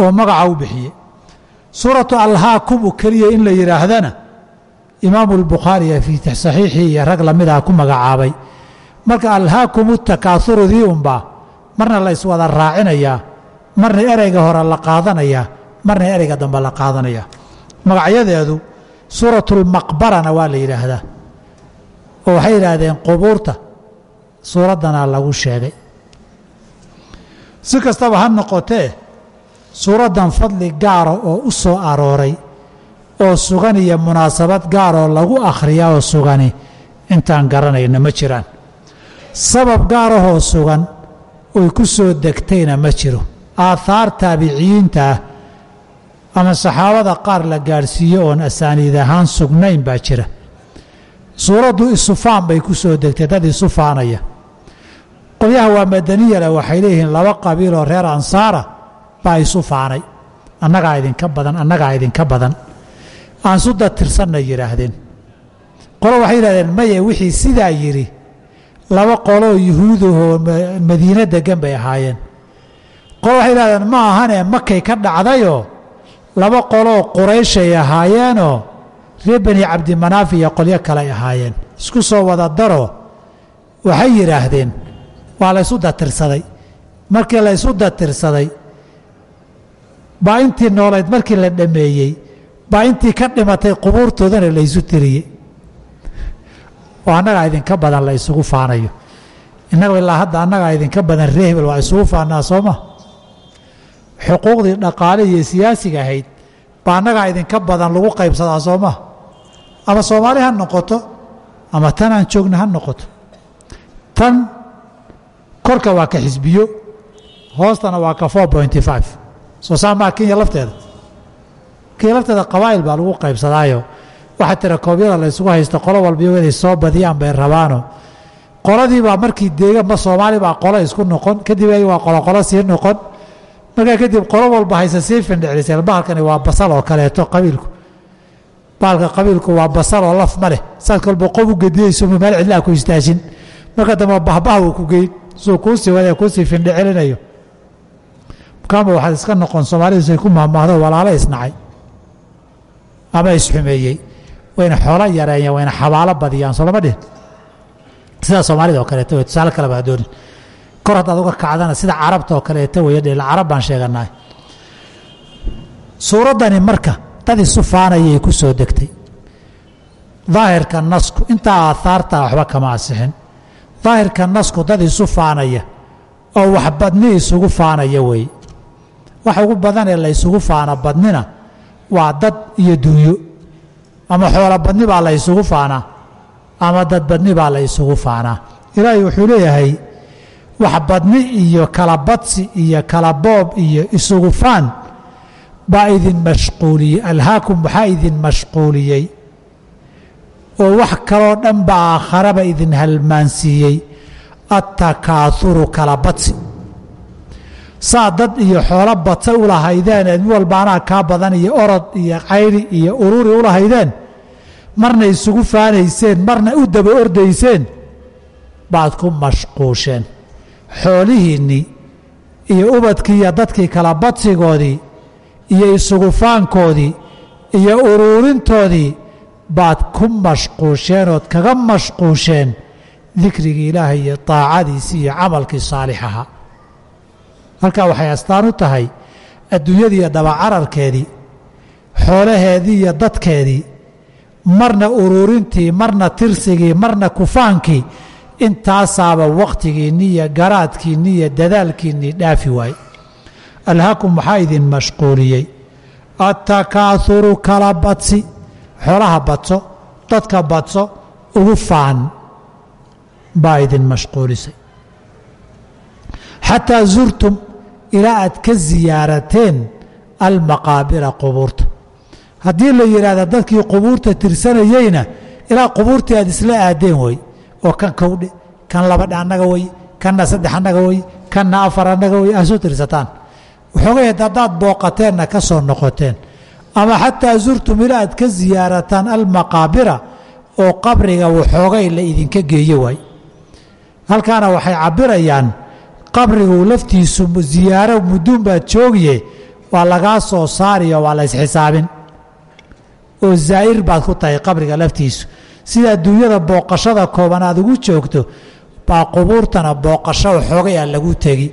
oo magaca u bixiyey. Suuratu alhaakumu keliya in la yidhaahdana imaamu albukhaariya fii saxiixii iyo rag lamidaa ku magacaabay. Marka alhaakumu takaahurudii unbaa marna la iswada raacinayaa marna ereyga hore la qaadanayaa marna ereyga dambe la qaadanayaa magacyadeedu suuratulmaqbarana waa la yidhaahdaa. Oo waxay yidhaahdeen qubuurta suuraddanaa lagu sheegay. Si kastaba ha noqotee suuraddan fadli gaara oo u soo arooray oo sugan iyo munaasabad gaaroo lagu akhriyaa oo sugani intaan garanayna ma jiraan. Sabab gaarahoo sugan oy ku soo degtayna ma jiro aathaar taabiciyiinta ah ama saxaabada qaar la gaadhsiiyo oon asaaniid ahaan sugnayn baa jira. Suuraddu isufaan bay ku soo degtay dad isu faanaya qolyaha waa madaniyale waxay leeyihiin laba qabiiloo reer ansaara baa isu annagaa idinka badan annagaa idinka badan. Aan su datirsanna yidhaahdeen. Qolo waxay yidhahdeen maye wixii sidaa yidhi laba qoloo yuhuudahoo madiine degan bay ahaayeen qolo waxay yidhahdeen ma ahanee makay ka dhacdayoo laba qoloo qurayshay ahaayeenoo reer bani cabdimanaaf iyo qolyo kaley ahaayeen. Isku soo wada daroo waxay yidhaahdeen waa la datirsaday. Markii la datirsaday baa intii noolayd markii la dhammeeyey baa intii ka dhimatay qubuurtoodana la tiriyey. Oo annagaa idinka badan la faanayo. Innaga ilaa hadda annagaa idinka badan ree hebel waa isugu faanaa soo ma xuquuqdii dhaqaale iyo siyaasiga ahayd baa annagaa idinka badan lagu qaybsadaa soo ma ama soomaali ha noqoto ama tan aan joogna ha noqoto. Tan korka waa ka xisbiyo hoostana waa ka four pointy five. Soo saamaa kenya lafteeda. Kenya lafteeda qabaa'il baa lagu qaybsadaayo. Waxaa tira koobyada la qolo walbiyo inay soo badiyaan bay rabaano. Qoladiibaa markii deeganba soomaali baa qolo isku noqon kadib waa qoloqolo sii noqon markaa kadib qolo walba hayse sii findhicliseen bahalkani waa basal oo kaleeto qabiilku. Bahalka qabiilku waa basal oo laf ma leh. Kolba qof u gediyeyso meel cidlaa ku istaashin marka dambe bahbaha uu ku geyn suu kuusii wada kuusii findhicelinayo kaama waxaad iska noqon soomaalidiisay ku mahmaahdo walaalo isnacay. Ama isxumeeyey. Wayna xoolo yareeyeen wayna xabaalo badiyaan soo lama dhihin. Sida soomaalida oo kaleeto tusaale kale baa doonin kor haddaad uga kacdana sida carabta oo kaleeto weeye dheel carab baan sheeganahay suuraddani marka dad isu faanayay ku soo degtay. Daahirka nasku intaa aahaartaa waxba kama asixin daahirka nasku dad isu faanaya oo wax badni isugu faanaya weeye waxa ugu badan ee la ysugu faana badnina waa dad iyo dunyo. Ama xoolo badni baa la ysugu faanaa ama dad badni baa la ysugu faanaa ilaahay wuxuu leeyahay wax badni iyo kala badsi iyo kala boob iyo isugu faan baa idin mashquuliyey alhaakum waxaa idin mashquuliyey. Oo wax kaloo dhan ba aakharaba idin halmaansiiyey attakaauru kala badsi saa dad iyo xoolo badsa u lahaydeen mid walba anaa kaa badan iyo orod iyo cayri iyo ururi u lahaydeen marna isugu faanayseen marna u daba ordayseen baad ku mashquusheen xoolihiinnii iyo ubadkii iyo dadkii kala badsigoodii iyo isugu faankoodii iyo uruurintoodii baad ku mashquusheen ood kaga mashquusheen dikrigii ilaahay iyo daacadiisii iyo camalkii saalixaha halkaa waxay astaan u tahay adduunyadii iyo dabacararkeedii xoolaheedii iyo dadkeedii marna uruurintii marna tirsigii marna kufaankii intaasaaba wakhtigiinni iyo garaadkiinni iyo dadaalkiinnii dhaafi waaye alhaakum waxaa idin mashquuliyey. Attakaauru kala badsi xoolaha badso dadka badso ugu faan baa idin mashquulisay. Xataa zurtum ilaa aad ka siyaarateen almaqaabira qubuurta. Haddii la yidhaahda dadkii qubuurta tirsanayeyna ilaa qubuurtii aad isla aadeen wey oo kan kowdhe kan labadhe annaga wey kanna saddex annaga wey kanna afar annaga wey aad soo tirsataan. Waxoogay haddaad booqateenna ka soo noqoteen ama xataa zurtum ilaa aad ka siyaarataan almaqaabira oo qabriga waxoogay la idinka geeye waay halkaana waxay cabirayaan qabrigu laftiisu ziyaaro mudduun baad joogiye waa lagaa soo saariyo waa la ysxisaabin oo zaa'ir baad ku tahay qabriga laftiisu sida adduunyada booqashada kooban aad ugu joogto baa qubuurtana booqasho waxoogay aan lagu tegi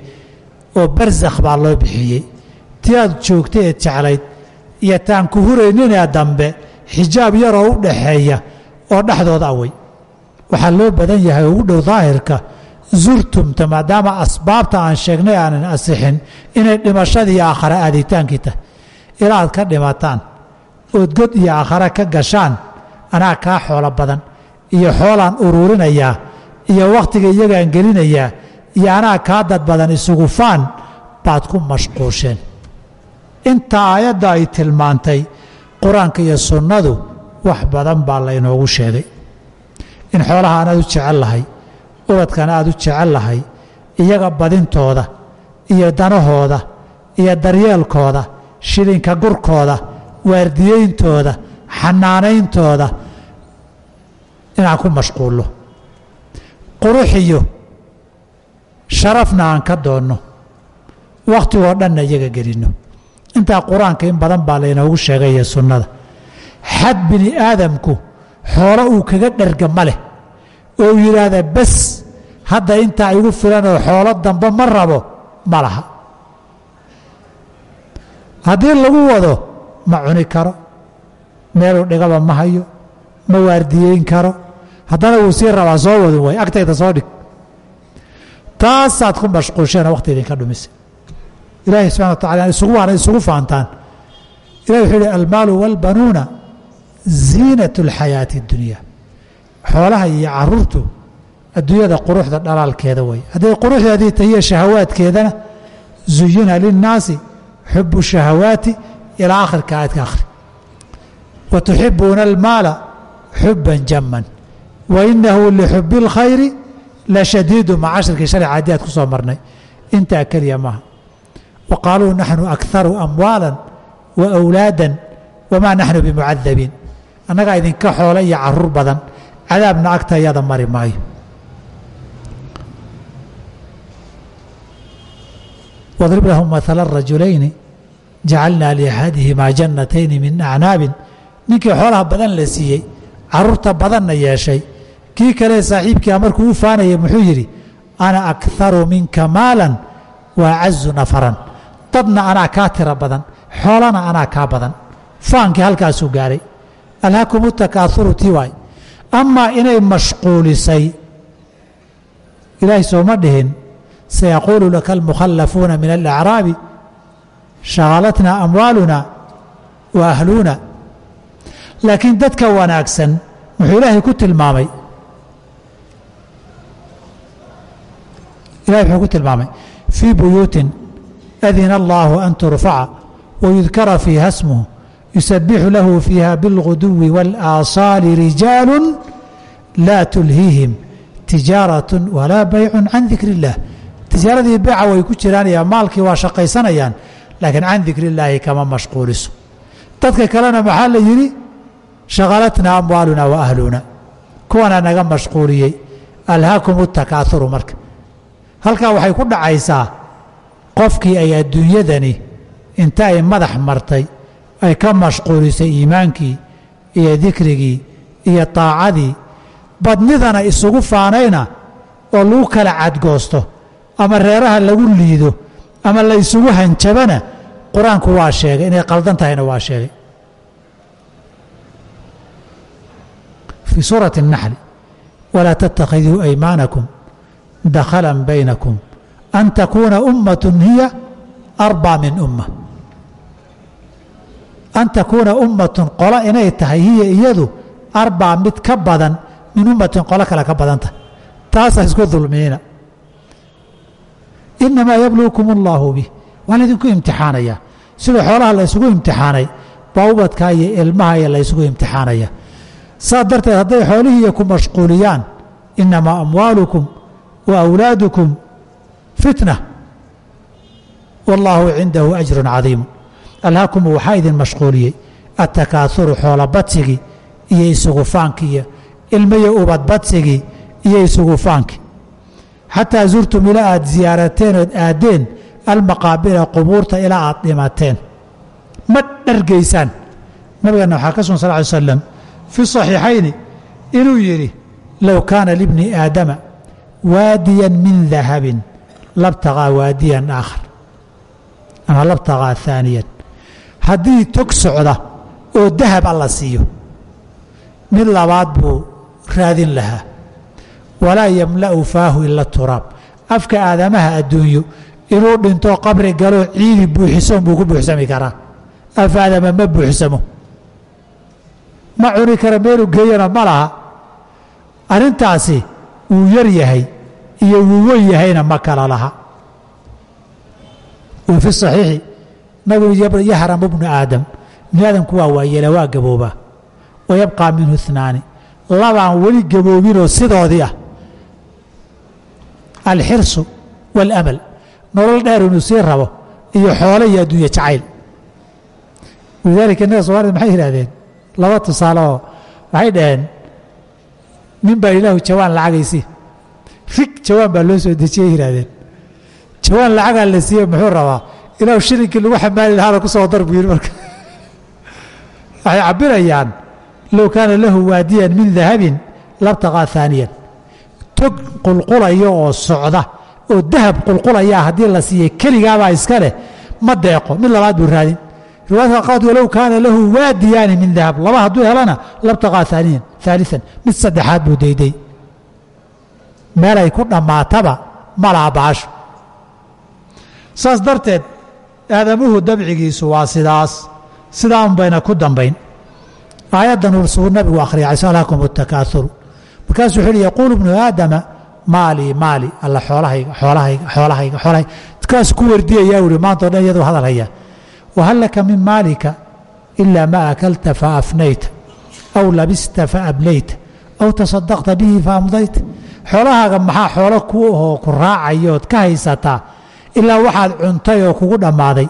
oo barsakh baa loo bixiyey. Ti aad joogtay eed jeclayd iyo taan ku hurayninee dambe xijaab yaroo u dhaxeeya oo dhexdooda awey. Waxaa loo badan yahay ugu dhow daahirka zurtumta maadaama asbaabta aan sheegnay aanan asixin inay dhimashadii aakhare aaditaankii tahay. Ilaa aad ka dhimataan ood god iyo aakhare ka gashaan anaa kaa xoolo badan iyo xoolaan uruurinayaa iyo wakhtiga iyagaan gelinayaa iyo anaa kaa dad badan isugu faan baad ku mashquusheen. Inta aayadda ay tilmaantay qur'aanka iyo sunnadu wax badan baa laynoogu sheegay. In xoolaha anaad u jecel lahay ubadkana aad u jecel lahay iyaga badintooda iyo danahooda iyo daryeelkooda shilinka gurkooda waardiyeyntooda xanaanayntooda inaan ku mashquullo. Quruxiyo sharafna aan ka doonno. Wakhtigoo dhanna iyaga gelinno intaa qur'aanka in badan baa laynoogu sheegaya sunnada. Xad bini aadamku xoolo uu kaga dherga ma leh oo yidhaahda bes hadda intaa igu filanoo xoolo dambe ma rabo ma laha. Haddii lagu wado ma cuni karo. Meeluu dhigaba ma hayo ma waardiyeyn karo haddana wuu sii rabaa soo wadin way agtayda soo dhig. Taasaad ku mashquulsheenoo wakti idinka dhumise ilaahay subxana wa isugu waana isugu faantaan. Ilahi wuxuu yihi almaalu waalbanuuna ziinat اlxayaati اddunya xoolaha iyo caruurtu adduunyada quruxda dhalaalkeeda way. Hadday quruxdeedii tahiyo shahawaadkeedana zuyina linnaasi xubu shahawaati ilaa akhirka aadka akhri wa almaala xuban jaman wa inahu lixubi اlkhayri la shadiidu ma cashirkii shalay caadi aad ku soo marnay intaa keliya maaha wa qaaluu naxnu akharu amwaala wa awlaada wamaa naxnu bimucadabiin annagaa idinka xoolo iyo caruur badan cadaabna agta iyada mari maayo واضرب لهم مثل الرaجuلayni جacalnaa لأxadiهimaa جanatayni min أcnaabin ninkii xoolaha badan la siiyey caruurta badanna yeeshay kii kale saaxiibkiia markuu u faanayay muxuu yidhi ana akharu minka maalan wa acazu nafaran. Dadna anaa kaa tira badan xoolana anaa kaa badan. Faankii halkaasuu gaaray. Alhakumu takaauru tii waay. Amaa inay mashquulisay ilaahay sooma dhihin sayaquulu laka almukhallafuuna min alacraabi shagalatna amwaaluna wa ahluuna. Laakiin dadka wanaagsan muxuu ilaahay ku tilmaamay ilahay wuxuu ku tilmaamay fii buyuutin adina allaahu an turfaca wayudkara fiiha smuhu yusabixu lahu fiiha biاlguduwi wاlaasaali rijaalu laa tulhiihim tijaaraة walaa baycu can dikri اllah tijaaradii beeca way ku jiraanaya maalkii waa shaqaysanayaan laakiin can dikri illaahi kama mashquuliso dadka kalena maxaa la yidhi shaqalatna amwaaluna wa ahluna kuwana naga mashquuliyey alhaakum takaauru marka halkaa waxay ku dhacaysaa qofkii ay adduunyadani inta ay madax martay ay ka mashquulisay iimaankii iyo dikrigii iyo taacadii badnidana isugu faanayna oo lagu kala cadgoosto ama reeraha lagu liido ama la isugu hanjabana qur'aanku waa sheegay inay qaldan tahayna waa sheegay. Fii suurati الnaxli walaa tattakhiduu aymaanakum dakhala baynakum an takuuna ummaة hiya arbaa min umma an takuuna ummatun qolo inay tahay hiya iyadu arbaa mid ka badan min ummatin qolo kale ka badan tahay taasa isku dulmiina inamaa yabluukum اllaahu bih waa laydinku imtixaanaya sida xoolaha la ysugu imtixaanay baa ubadka iyo ilmaha iyo la ysugu imtixaanaya saa darteed hadday xoolihiiya ku mashquuliyaan inamaa amwaalukum awlaadukum fitna. Wallaahu cindahu ajru cadiimu alhaakumu waxaa idin mashquuliyey atakaasuru xoola badsigii iyo isugu faankii iyo ilmiyo ubad badsigii iyo isugu faankii xataa zurtum ilaa aad ziyaarateen ood aadeen almaqaabira qubuurta ilaa aad dhimateen. Ma dhargaysaan. Nabigeenna waxaa ka sugan sal ly slam fi صaxiixayni inuu yidhi low kaana libni aadama waadiyan min dahabin labtaqaa waadiyan aakhar ama labtaqaa haaniyan haddii tog socda oo dahab alla siiyo mid labaad buu raadin lahaa. Walaa yamla'u faahu ila turaab. Afka aadamaha adduunyo inuu dhinto qabri galoo ciidi buuxisoon buu ku buuxsami karaa. Af aadama ma buuxsamo. Ma cuni kara meelu geeyana ma laha. Arrintaasi wuu yar yahay iyo wuu weyn yahayna ma kala laha. Wa fi صaxiixi nabigu yahramu bnu aadam bni aadamku waa waayeela waa gaboobaa wa yabqaa minhu inaani labaan weli gaboobinoo sidoodii ah. Alxirsu waalamal nolol dheer inuu sii rabo iyo xoole iyo adduunya jacayl. Walidaalika innaga soomaalida maxay yidhahdeen laba tusaale oo. Waxay dhaheen nin baa ilaahu jawaan lacagaysii rig jawaan baa loo soo dejiyey yidhahdeen jawaan lacagaa la siiyey muxuu rabaa? Ilaahu shilinkii lagu xamaali lahaana ku soo dar buu yidhi marka. Waxay cabbirayaan low kaana lahu waadiyan min dahabin labtaqaa haaniyan tog qulqulaya oo socda oo dahab qulqulayaa haddii la siiyey keligaabaa iska leh ma deeqo mid labaad buu raadin. Riwaayadka qaad walow kaana lahu waadiyaani min dahab. Laba hadduu helana labtaqaa aaniyan aalian mid saddexaad buu dayday meelay ku dhammaataba malaa baasho. Saas darteed aadamuhu dabcigiisu waa sidaas. Sidaa un bayna ku dambayn. Aayaddan ursuu nabigu akhriyay alay alhakum takaauru markaasuu wuxuu uhi yaquulu ibnu aadama maalii maali alla xoolahayga xoolahayga xoolahayga xoolahayga kaas ku wardiyayaa uhi maanta dhan iyadoo hadal haya. Min maalika ilaa ma akalta faafnayta aw labista faablayta aw tasadaqta bihi faamdayta xoolahaaga maxaa xoolo ku ahoo ku raacayood ka haysataa ilaa waxaad cuntay oo kugu dhammaaday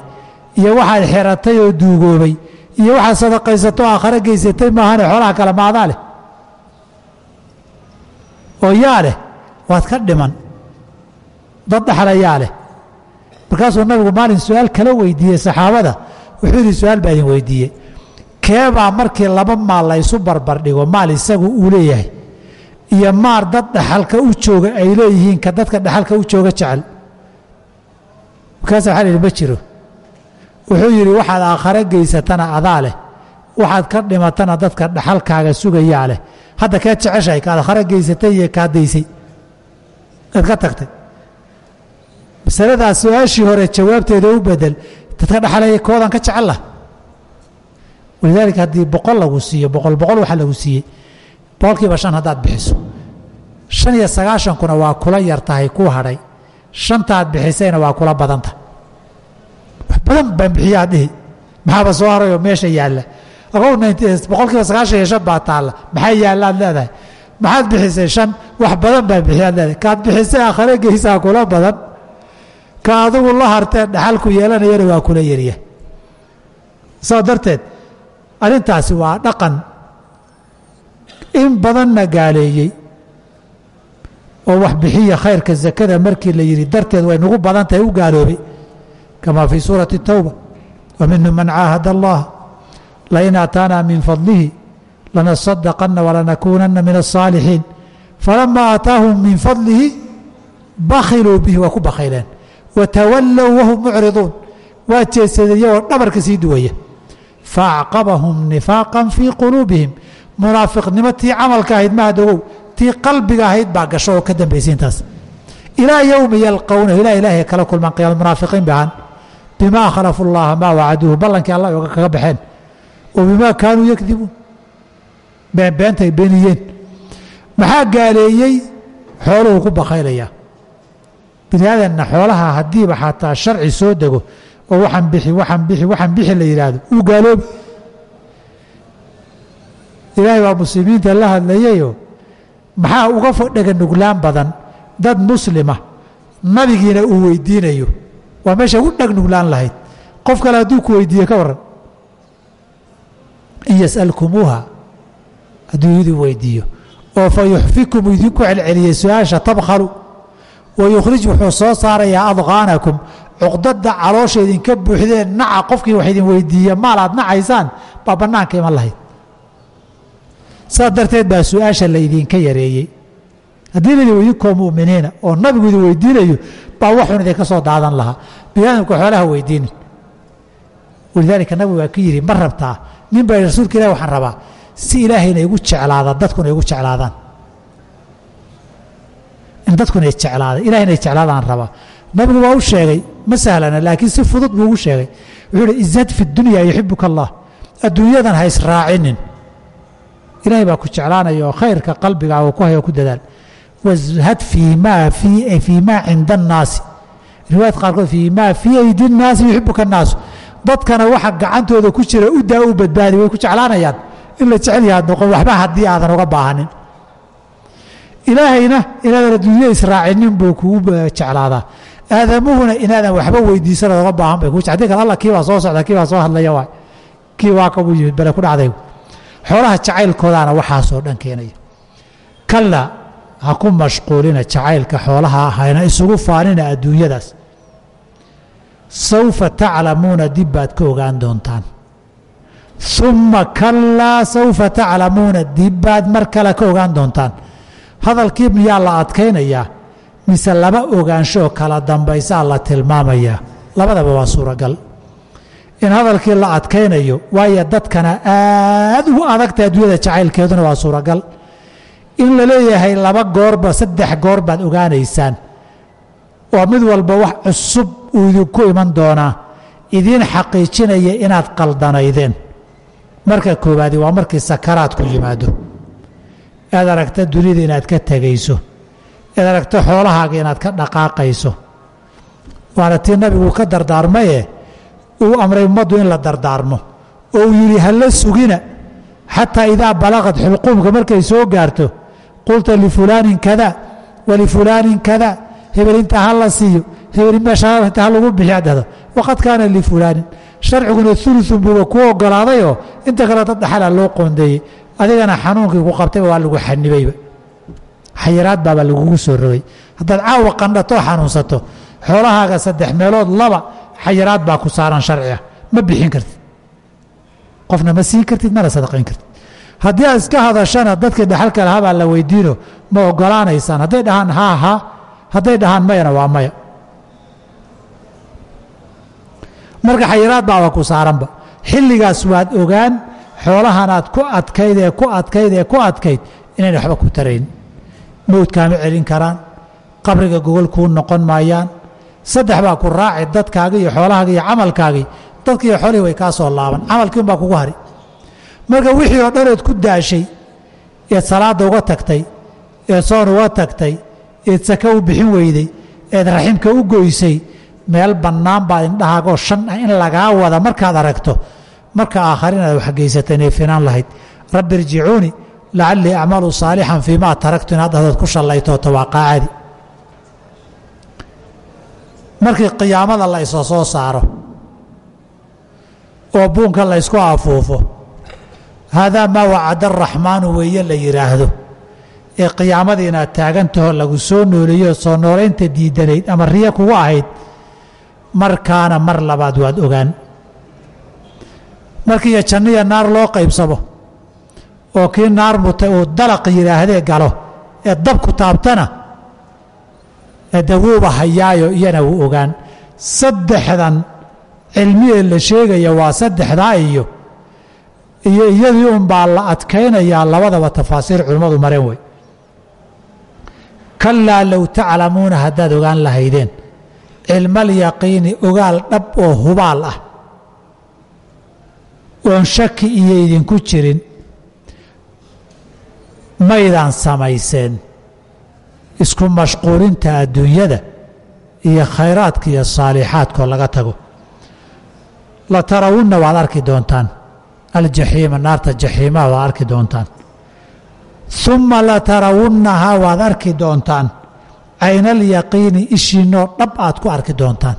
iyo waxaad xiratay oo duugoobay iyo waxaad sadaqaysato o aakhare geysatay maahane xoolaha kale maadaa leh? Oo yaa leh waad ka dhiman. Dad dhaxla yaa leh. Markaasuu nabigu maalin su'aal kala weydiiyey saxaabada wuxuu yidhi su'aal baa idin weydiiyey. Keebaa markii laba maal la ysu barbar dhigo maal isagu uu leeyahay iyo maar dad dhaxalka u jooga ay leeyihiin ka dadka dhaxalka u jooga jecel. Markaasa waxaa la yidhi ma jiro. Wuxuu yidhi waxaad aakhare geysatana adaa leh. Waxaad ka dhimatana dadka dhaxalkaaga sugayaa leh. Hadda keed jeceshahay kaad aakhare geysatay iyo kaa daysay. Aad ka tagtay. Masaladaas su'aashii hore jawaabteeda u bedel dadka dhaxalaya koodan ka jecel walidaalika haddii boqol lagu siiyo boqol boqol waxa lagu siiyey boqolkiiba shan haddaad bixiso. Shan iyo sagaashankuna waa kula yar tahay ku hadhay. Shantaad bixisayna waa kula badanta wax badan baan bixiyaa dhihi. Maxaaba soo harayoo meesha yaalla. Boqolkiiba sagaashan iyo shan baa taalla. Maxaa yaalla aad leedahay? Maxaad bixisay shan? Wax badan baan bixiya aad leedahay. Kaad bixisay aakhare geysaa kula badan. Ka adigu la hartee dhaxalku yeelanayana waa kula yarya saa darteed arrintaasi waa dhaqan in badanna gaaleeyey oo wax bixiya khayrka zakada markii la yidhi darteed way nagu badan tahay u gaaloobay. Kamaa fii suurati towba wa minhum man caahad allaha lain aataanaa min fadlihi lanasadaqana walanakuunana min asaalixiin falama aataahum min fadlihi bakhiluu bihi waa ku bakhileen. Watawallow wahum mucriduun. Waa jeesadayoo dhabarka sii duwaya. Faacqabahum nifaaqa fii quluubihim munaafiqnimo tii camalka ahayd mahadogow tii qalbiga ahayd baa gasho oo ka dambaysay intaas. Ilaa yowmi yalqowna ilah ilaahay kala kulmaan qiyaama munaafiqiin baahan bimaa khalafu llaha maa wacaduuhu ballankii allah oga kaga baxeen. Oo bimaa kaanuu yakdibuun. Beenbeentay beeniyeen. Maxaa gaaleeyey? Xooluhu ku bakaylayaa bini aadanna xoolaha haddiiba xataa sharci soo dego oo waxaan bixi waxaan bixi waxaan bixi la yidhaahdo uu gaaloobi ilaahay baa muslimiinta la hadlayayoo maxaa uga dhega nuglaan badan? Dad muslima nabigiina uu weydiinayo. Waa meesha ugu dheg nuglaan lahayd. Qof kale hadduu ku weydiiye ka waran in yas'alkumuuha hadduu idin weydiiyo. Oo fa yuxfikum idinku celceliyey su'aasha tabkhalu. Wa wuxuu soo saarayaa adqaanakum. Cuqdada caloosha idinka buuxdeen naca qofkii wax idin weydiiya maal nacaysaan baa bannaanka iman lahayd saas darteed baa su'aasha la idinka yareeyey. Haddii laidin idinkoo mu'miniina? oo nabigu idin weydiinayo baa waxun idinka soo daadan lahaa. Biniaadamka xoolaha weydiinin walidaalika nabigu waa ka yidhi ma rabtaa nin baa rasuulka ilahi waxaan rabaa si ilaahayna igu jeclaada dadkuna igu jeclaadaan. In dadkuna jeclaada ilahayna jeclaadaan rabaa. Nabigu waa u sheegay ma sahlana laakiin si fudud buu ugu sheegay. Wuxuu hi izhad fi dunya yuxibuka allah adduunyadan ha israacinin ilahay baa ku jeclaanaya oo khayrka qalbigaaga ku hayo ku dadaal. Washad fii maa fii maa cinda annaasi riwaayad qaarkood fii maa fii aydi nnaasi yuxibuka annaasu dadkana waxa gacantooda ku jira u u badbaadi way ku jeclaanayaan. In la jecel yahaad noqon waxba haddii aadan uga baahanin. Ilaahayna inaadan adduunya israacinin buu kugu jeclaadaa. Aadamuhuna inaadan waxba weydiisanad oga baahan bay ku haddii kale alla kii baa soo socda kii baa soo hadlaya waay. Kii waa kabuu yimid bale ku dhacday xoolaha jacaylkoodaana waxaasoo dhan keenaya. Kalla ha ku mashquulina jacaylka xoolaha hayna isugu faanina adduunyadaas. Sawfa taclamuuna dib baad ka ogaan doontaan. Uma kallaa sawfa taclamuuna dib baad mar kale ka ogaan doontaan. Hadalkii miyaa la adkaynayaa mise laba ogaanshooo kala dambaysaa la tilmaamayaa. Labadaba waa suuragal in hadalkii la adkaynayo waayo dadkana aad ugu adagta adduunyada jacaylkeeduna waa suuragal. In la leeyahay laba goorba saddex goor baad ogaanaysaan. Oo mid walba wax cusub uu idinku iman doonaa. Idiin xaqiijinaya inaad qaldanaydeen. Marka koowaadi waa markii sakaraad ku yimaado. Aad aragta dunida inaad ka tegayso aad aragto xoolahaaga inaad ka dhaqaaqayso. Waana tii nabigu ka dardaarmaye uu amray ummaddu in la dardaarmo. Oo uu yidhi hala sugina xataa idaa balaqad xulquumka markay soo gaarto qulta lifulaanin kada walifulaanin kada hebel inta ha la siiyo hebel meeshainta ha lagu bixiya dhahdo waqad kaana lifulaanin sharciguna uluun buuba ku ogolaadayoo inta kale dad dhaxala loo qoondeeyey. Adigana xanuunkii ku qabtayba waa lagu xanibayba. Xayiraad baaba lagugu soo rogay. Haddaad caawa qandhatoo xanuunsato xoolahaaga saddex meelood laba xayiraad baa ku saaran sharciga. Ma bixin kartid. Qofna ma siin kartid mana sadaqayn kartid. Haddii aad iska hadashana dadkii dhaxalka lahaa baa la weydiino ma ogolaanaysaan hadday dhahaan haa haa hadday dhahaan mayana waa maya. Marka xayiraad baaba ku saaranba. Xilligaas waad ogaan xoolahanaad ku adkayd ee ku adkayd ee ku adkayd inayna waxba ku tarayn mawdkaama celin karaan qabriga gogol kuu noqon maayaan saddex baa ku raaci dadkaagi iyo xoolahaaga iyo camalkaagii dadki iyo xoolihii way kaa soo laaban. Camalkii un baa kugu hari. Marka wixii oo dhanood ku daashay eed salaadda uga tagtay eed soon uga tagtay eed sake u bixin weyday eed raximka u goysay meel bannaan baad indhahaagoo shan ah in lagaa wada markaad aragto. Marka aakharin aad waxgeysata inay finaan lahayd. Rabbi irjicuuni lacallii acmalu saalixan fii maa taraktu inaad ahdood ku shallaytooto waa qaacadi markii qiyaamada la isa soo saaro oo buunka la ysku afuufo haadaa maa wacada araxmaanu weeye la yidhaahdo ee qiyaamadii inaad taagantaho lagu soo nooleeyo soo noolaynta diidanayd ama riyo kugu ahayd markaana mar labaad waad ogaan. Markiiyo janniya naar loo qaybsamo oo kii naar mutay uu dalaq yidhaahdee galo ee dabku taabtana dawuuba hayaayo iyana wuu ogaan. Saddexdan cilmiyee la sheegaya waa saddexdaa iyo iyo iyadii unbaa la adkaynayaa labadaba tafaasiir culimmadu mareen wey kalaa low taclamuuna haddaad ogaan lahaydeen cilmaalyaqiini ogaal dhab oo hubaal ah. Oon shaki iyo idinku jirin maydaan samayseen isku mashquulinta adduunyada iyo khayraadka iyo saalixaadkoo laga tago. La tarawunna waad arki doontaan. Aljaxiima naarta jaxiimaha waad arki doontaan. Uma la tarawunnahaa waad arki doontaan. Caynaalyaqiini ishiinoo dhab aad ku arki doontaan.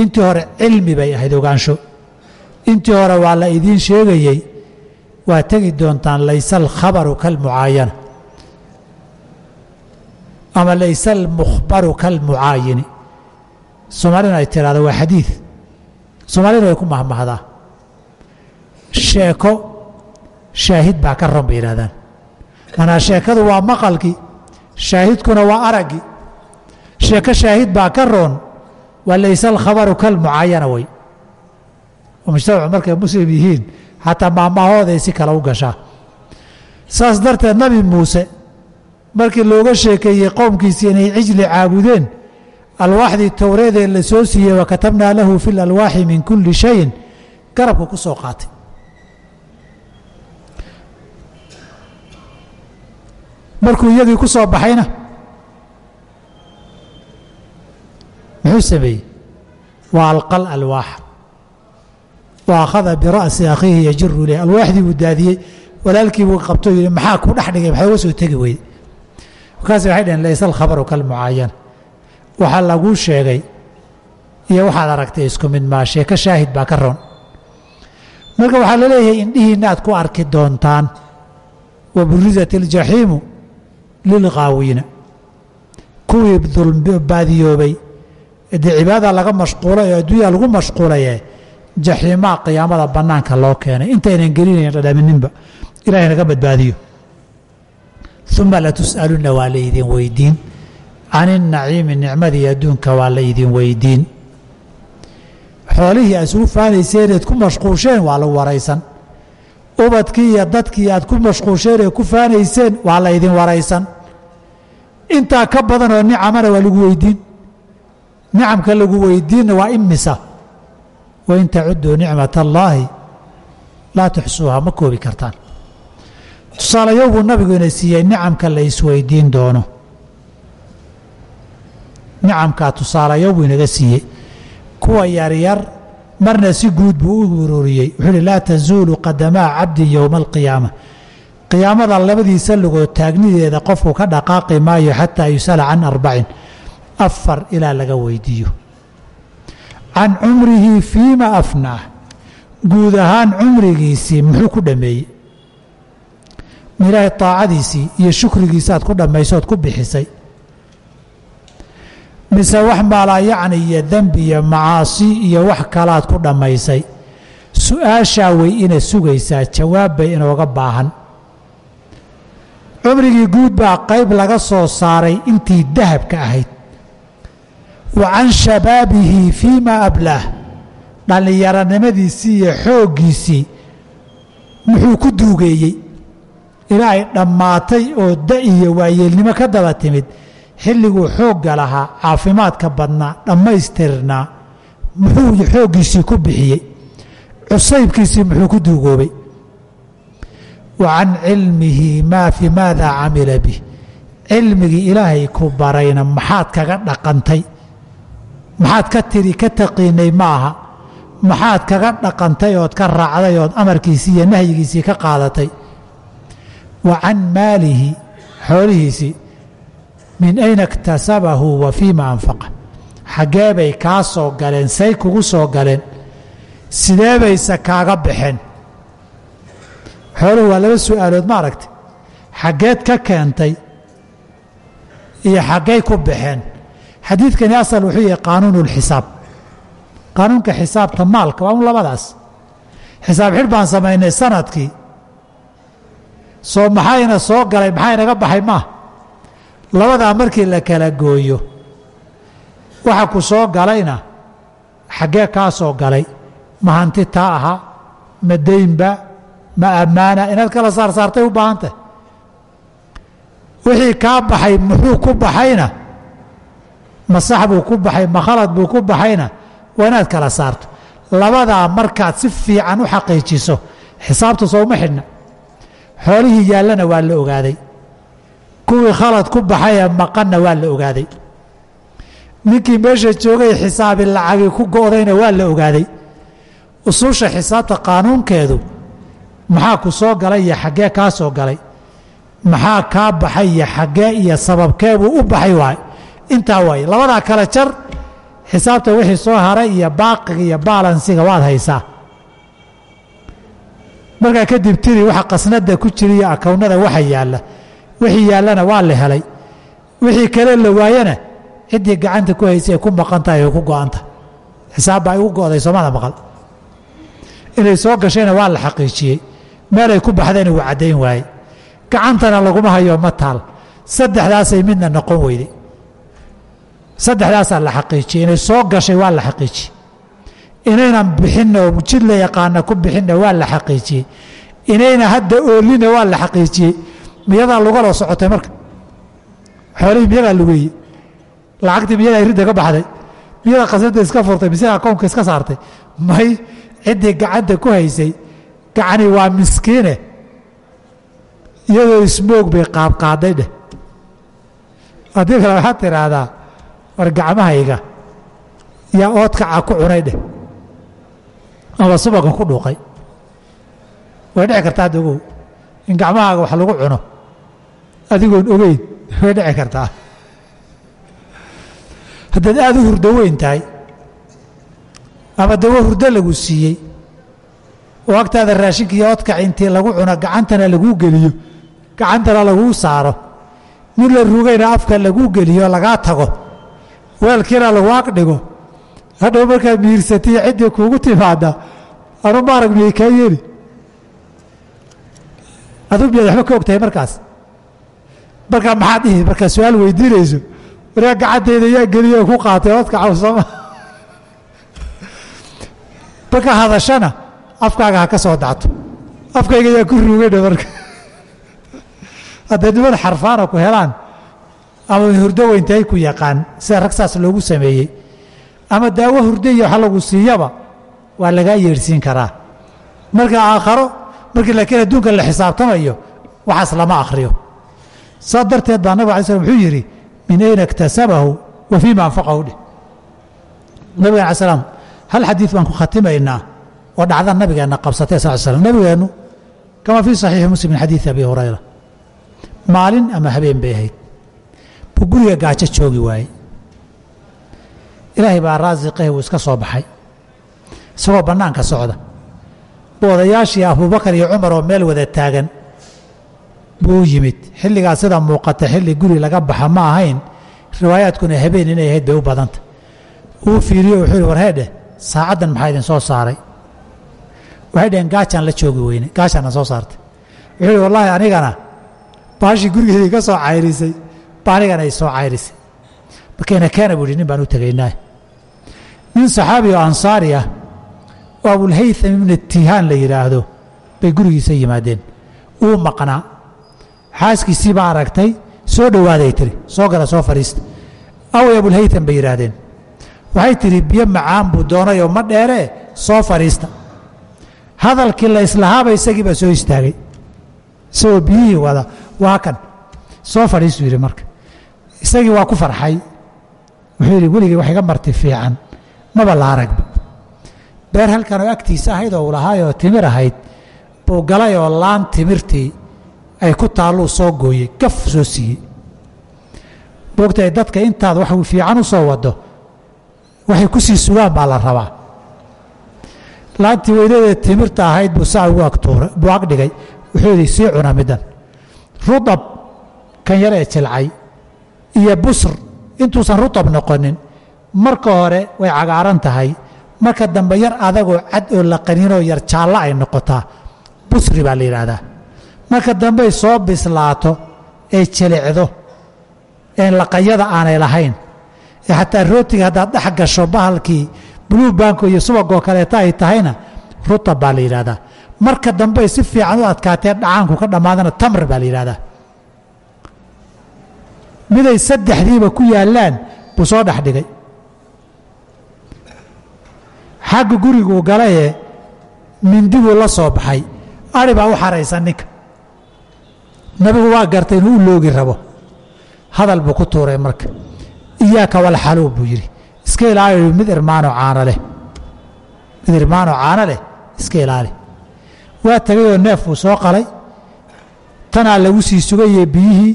Intii hore cilmi bay ahayd ogaansho. Intii hore waa la idiin sheegayey. Waa tegi doontaan layse alkhabaru kalmucaayana ama layse almukhbaru kalmucaayini. Soomaalina ay tiraahdo waa xadiid. Soomaalina way ku mahmahdaa. Sheeko shaahid baa ka ron bay yidhahdaan manaa sheekadu waa maqalkii shaahidkuna waa araggii sheeko shaahid baa ka roon waa layse alkhabaru kalmucaayana oo mujtamacu markay muslim yihiin xataa maamahooday si kale u gashaa. Saas darteed nabi muuse markii looga sheekeeyey qowmkiisii inay cijli caabudeen alwaaxdii towreedee la soo siiyey wa katabnaa lahu fi lalwaaxi min kulli shayin garabka ku soo qaatay. Markuu iyagii ku soo baxayna muxuu sameeyey? Wa alqal alwaaxa wa akhada bira'si akhiihi yajiru ilayh alwaaxdii buu daadiyey walaalkii buu qabto yidhi maxaa ku dhex dhigay? Maxaa uga soo tegi weyde markaas waxay dhaheen layse alkhabaru kalmucaayana waxaa laguu sheegay iyo waxaad aragtay isku mid maa sheeko shaahid baa ka roon. Marka waxaa la leeyahay indhihiinna aad ku arki doontaan wa burizat iljaxiimu lilqaawiina kuwii baadiyoobay dee cibaadada laga mashquulay oo adduunya lagu mashquulaye jaxiimaa qiyaamada bannaanka loo keenay. Intaynan gelinayn dhadhamininba ilahay naga badbaadiyo uma latus'alunna waa laydin weydiin can inaciimi nicmadii adduunka waa laydin weydiin xoolihii aad isugu faanayseen eed ku mashquusheen waa lagu waraysan ubadkii iyo dadkii aad ku mashquusheen ee ku faanayseen waa laydin waraysan intaa ka badanoo nicamana waa lagu weydiin nicamka lagu weydiinna waa imisa wain tacuduu nicmat allaahi laa tuxsuuha ma koobi kartaan tusaalayo buu nabigu ina siiyey nicamka la doono. Nicamkaa tusaalayo buu inaga siiyey. Kuwa yaryar marna si guud buu u ururiyey. Wuxuu uhi laa tazuulu qadamaa cabdin yowma alqiyaama. Qiyaamada labadiisa lugood taagnideeda qofku ka dhaqaaqi maayo xataa yusala can arbacin. Afar ilaa laga weydiiyo. Can cumrihi fiima afnaah guud ahaan cumrigiisii muxuu ku dhammeeyey ilaahay taacadiisii iyo shukrigiisaaad ku dhammaysood ku bixisay. Mise wax maalaa yacni iyo dembi iyo macaasi iyo wax kalaad ku dhammaysay. Su'aashaa way ina sugaysaa jawaab bay inooga baahan. Cumrigii guud baa qayb laga soo saaray intii dahabka ahayd. Wa can shabaabihi fii maa ablaah dhallinyaronimadiisii iyo xooggiisii muxuu ku duugeeyey ilaa ay dhammaatay oo da iyo waayeelnimo ka daba timid xilliguu xoogga lahaa caafimaadka badnaa dhammaystirnaa muxuu xooggiisii ku bixiyey? Cusaybkiisii muxuu ku duugoobay? Wa can cilmihi maa fi maadaa camila bih. Cilmigii ilaahay ku barayna maxaad kaga dhaqantay? Maxaad ka tiri ka taqiinay ma aha. Maxaad kaga dhaqantay ood ka raacday ood amarkiisii iyo nahyigiisii ka qaadatay wa can maalihi xoolihiisii min ayna iktasabahu wa fiima anfaqa. Xaggee bay kaa soo galeen say kugu soo galeen sidee bayse kaaga baxeen? Xooluhu waa laba su'aalood ma aragtay xaggeed ka keentay iyo xaggay ku baxeen. Xadiidkani asal wuxuu yahay qaanuunu lxisaab qaanuunka xisaabta maalka waa un labadaas. Xisaab xidh baan samaynay sannadkii soo maxayna soo galay maxaa inaga baxay? Maaha labadaa markii la kala gooyo waxa ku soo galayna xaggee kaa soo galay. Ma hanti taa ahaa ma daynba ma ammaana inaad kala saar saartay u baahan tahay wixii kaa baxay muxuu ku baxayna? Ma buu ku baxay ma khalad buu ku baxayna? Waa inaad kala saarto. Labadaa markaad si fiican u xaqiijiso xisaabtu sooma xidhna xoolihii yaallana waa la ogaaday. Kuwii khalad ku baxayee maqanna waa la ogaaday. Ninkii meesha joogay xisaabi lacagii ku go'dayna waa la ogaaday. Usuusha xisaabta qaanuunkeedu maxaa ku soo galay iyo xaggee kaa soo galay? Maxaa kaa baxay iyo xaggee iyo sababkee buu u baxay waay? Intaa waaye labadaa kale jar xisaabta wixii soo haray iyo baaqiga iyo baalansiga waad haysaa markaa kadib tiri waxa qasnada ku jira iyo akawnada waxa yaalla. Wixii yaallana waa la helay. Wixii kale la waayana ciddii gacanta ku haysay ay ku maqan tahay ay ku go'an xisaab baa igu go'day soomada maqal. Inay soo gashayna waa la xaqiijiyey. Meelay ku baxdayna wuu caddayn waayey. Gacantana laguma hayo ma taal. Saddexdaasay midna noqon weyday saddexdaasaa la xaqiijiyey. Inay soo gashay waa la xaqiijiyey inaynan bixinna oo jid la yaqaana ku bixinna waa la xaqiijiyey. Inayna hadda oolina waa la xaqiijiyey. Miyadaa lugaloo socotay marka? Xoolihii miyadaa lugeeyey lacagtii miyadaa ridda ka baxday? Miyadaa qasnada iska furtay? Mise akoonka iska saartay? May ciddii gacanta ku haysay. Gacani waa miskiine. Iyadoo ismoog bay qaabqaaday dheh. Haddii kale waxaad tidhaahdaa war gacmahayga yaa oodkaca ku cunay dheh ama subaga ku dhuuqay. Way dhici kartaa hadda ogow in gacmahaaga wax lagu cuno. Adigoon ogeyn way dhici kartaa. Haddaad aada u hurdo weyn tahay ama dawo hurdo lagu siiyey oo agtaada raashinka iyo odkaci intii lagu cuno gacantana laguu geliyo gacantana laguu saaro mid la rugayna afka laguu geliyo lagaa tago weelkiina lagu ag dhigo hadhow markaad miirsatiyo ciddii kuugu timaada anu maarag miyay kaa yeeli? Aduu miyaad waxba ka og tahay markaas? Markaa maxaad dhihi markaa su'aal weydiinayso waryaa gacantayda yaa geliyo ku qaatay odkacaw sooma marka hadashana afkaaga ha ka soo dacto afkayga yaa ku ruugayna marka. Hadday niman xarfaana ku helaan ama hurdo weyntahay ku yaqaan sida rag saas loogu sameeyey ama daawo hurdo iyo waxa lagu siiyaba waa lagaa yeedhsiin karaa. Marka aakharo markii laakiin adduunka la xisaabtamayo waxaas lama akhriyo. Saa darteed baa nabig alay slm wuxuu yidhi min ayna iktasabahu wa fiima anfaqahu dheh nabigan alay slam hal xadiid baan ku khatimaynaa oo dhacda nabigeenna qabsatay sal slam nabigeennu kama fii saxiixi muslim min abi hurayra maalin ama habeen bay ahayd. Buu guriga gaajo joogi waayey ilaahay baa raasiqahi wuu iska soo baxay. Isagoo bannaanka socda. Buu odayaashii abubakar iyo cumar oo meel wada taagan buu yimid. Xilligaas sida muuqata xilli guri laga baxa ma ahayn. Riwaayaadkuna habeen inay ahayd bay u badanta. Uu fiiriyo wuxuu yihi war heedheh saacaddan maxaa idin soo saaray? Waxay dhaheen gaajaan la joogi weyne gaajaana soo saartay wuxuu yihi wallaahi anigana baashii gurigeedii ka soo cayrisay ba anigana ay soo cayrisay. Markayna keena buu yihi nin baan u tegaynaa nin saxaabi oo ansaari ah oo abulhaytham ibna tihaan la yidhaahdo bay gurigiisa yimaadeen. Wuu maqnaa. Xaaskiisii baa aragtay soo dhowaaday tiri soo gala soo fadhiista away abulhaytham bay yidhaahdeen waxay tidhi biyo macaan buu doonay oo ma dheeree soo fadhiista hadalkii la islahaaba isagii baa soo istaagay. Isagoo biyihii wada waa kan soo fadhiistuu yidhi marka. Isagii waa ku farxay. Wuxuu yidhi weligii wax iga marti fiican maba la aragba beer halkan oo agtiisa ahayd oo uu lahaayoo timir ahayd buu galay oo laan timirtii ay ku taalluu soo gooyey gaf soo siiyey. Moogtahay dadka intaad wax fiican u soo wado waxay ku sii sugaan baa la rabaa. Laantii weynadee timirta ahayd buu saa ugu agtuura buu ag dhigay wuxuu yidhi sii cuna middan. Rudab kan yar ee jilcay iyo busr intuusan rutab noqonin marka hore way cagaaran tahay. Marka dambe yar adagoo cad oo la qaninoo yar jaallo ay noqotaa. Busri baa la yidhaahdaa. Marka dambey soo bislaato ee jilicdo ee laqayada aanay lahayn. Ee xataa rootiga haddaad dhex gasho bahalkii bluu banko iyo subagoo kaleeta ay tahayna rutab baa la yidhahdaa marka dambey si fiican u adkaatee dhacaanku ka dhammaadana tamr baa la yidhahdaa miday saddexdiiba ku yaallaan buu soo dhex dhigay xagga guriguu galayee mindiguu la soo baxay. Ari baa u xaraysan ninka nabigu waa gartay inuu u loogi rabo. Hadal buu ku tuuray marka. Iyaaka walxaluub buu yidhi. Iska ilaali mid irmaanoo caano leh. Mid irmaanoo caano leh iska ilaali. Waa tegayoo neef buu soo qalay. Tanaa lagu sii sugayee biyihii.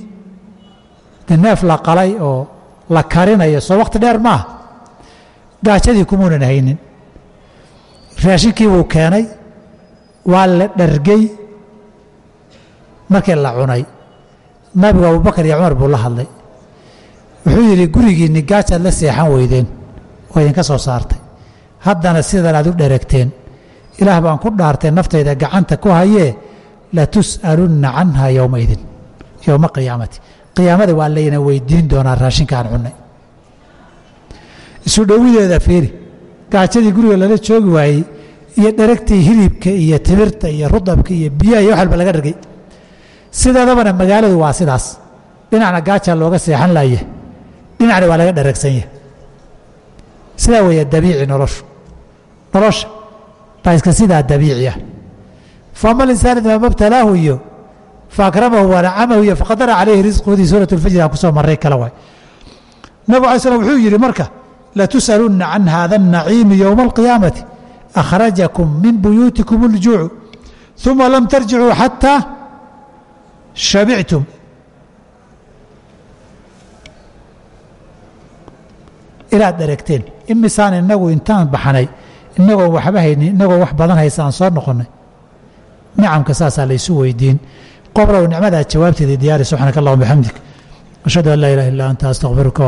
De neef la qalay oo la karinayo soo wakhti dheer maaha. Gaajadii kumuunan haynin raashinkii buu keenay waa la dhargey markii la cunay. Nabigu abubakar iyo cumar buu la hadlay. Wuxuu yidhi gurigiinni gaajaad la seexan weydeen oo idinka soo saartay. Haddana sidan aad u dheragteen ilaah baan ku dhaartay naftayda gacanta ku hayee latus'alunna canha yowmaidin yowma qiyaamati. Qiyaamada waa layna weydiin doonaa raashinka aan cunnay. Isu dhowideeda fiiri gaajadii guriga lala joogi waayey iyo dheragtii hilibka iyo timirta iyo rudabka iyo biyaha iyo wax walba laga dhargay sideedabana magaaladu waa sidaas. Dhinacna gaajaa looga seexan laaya dhinacna waa laga dharagsanya sidaa weeye dabiici noloshu. Nolosha baa iska sidaa dabiici ah faama alinsaan idma mabtalaahu iyo faakramahu wanacamahu iyo faqadara calayhi risquhudii suurat lfajr aan ku soo marray kale waay. Nabig alay slam wuxuu yidhi marka latus'alunna can hada الnaciimi yowma alqiyaamati akhrajakum min buyuutikum اljuucu uma lam tarjicuu xataa shabictum ilaad dheregteen imisaan inagu intaan baxnay inagoon waxba haynin inagoo wax badan haysa aan soo noqonnay nicamka saasaa laysu weydiin qoblow nicmadaa jawaabteeda diyaari subxaanaka allahuma bixamdik ashhadu an laa ilaha illa anta astaqfiruka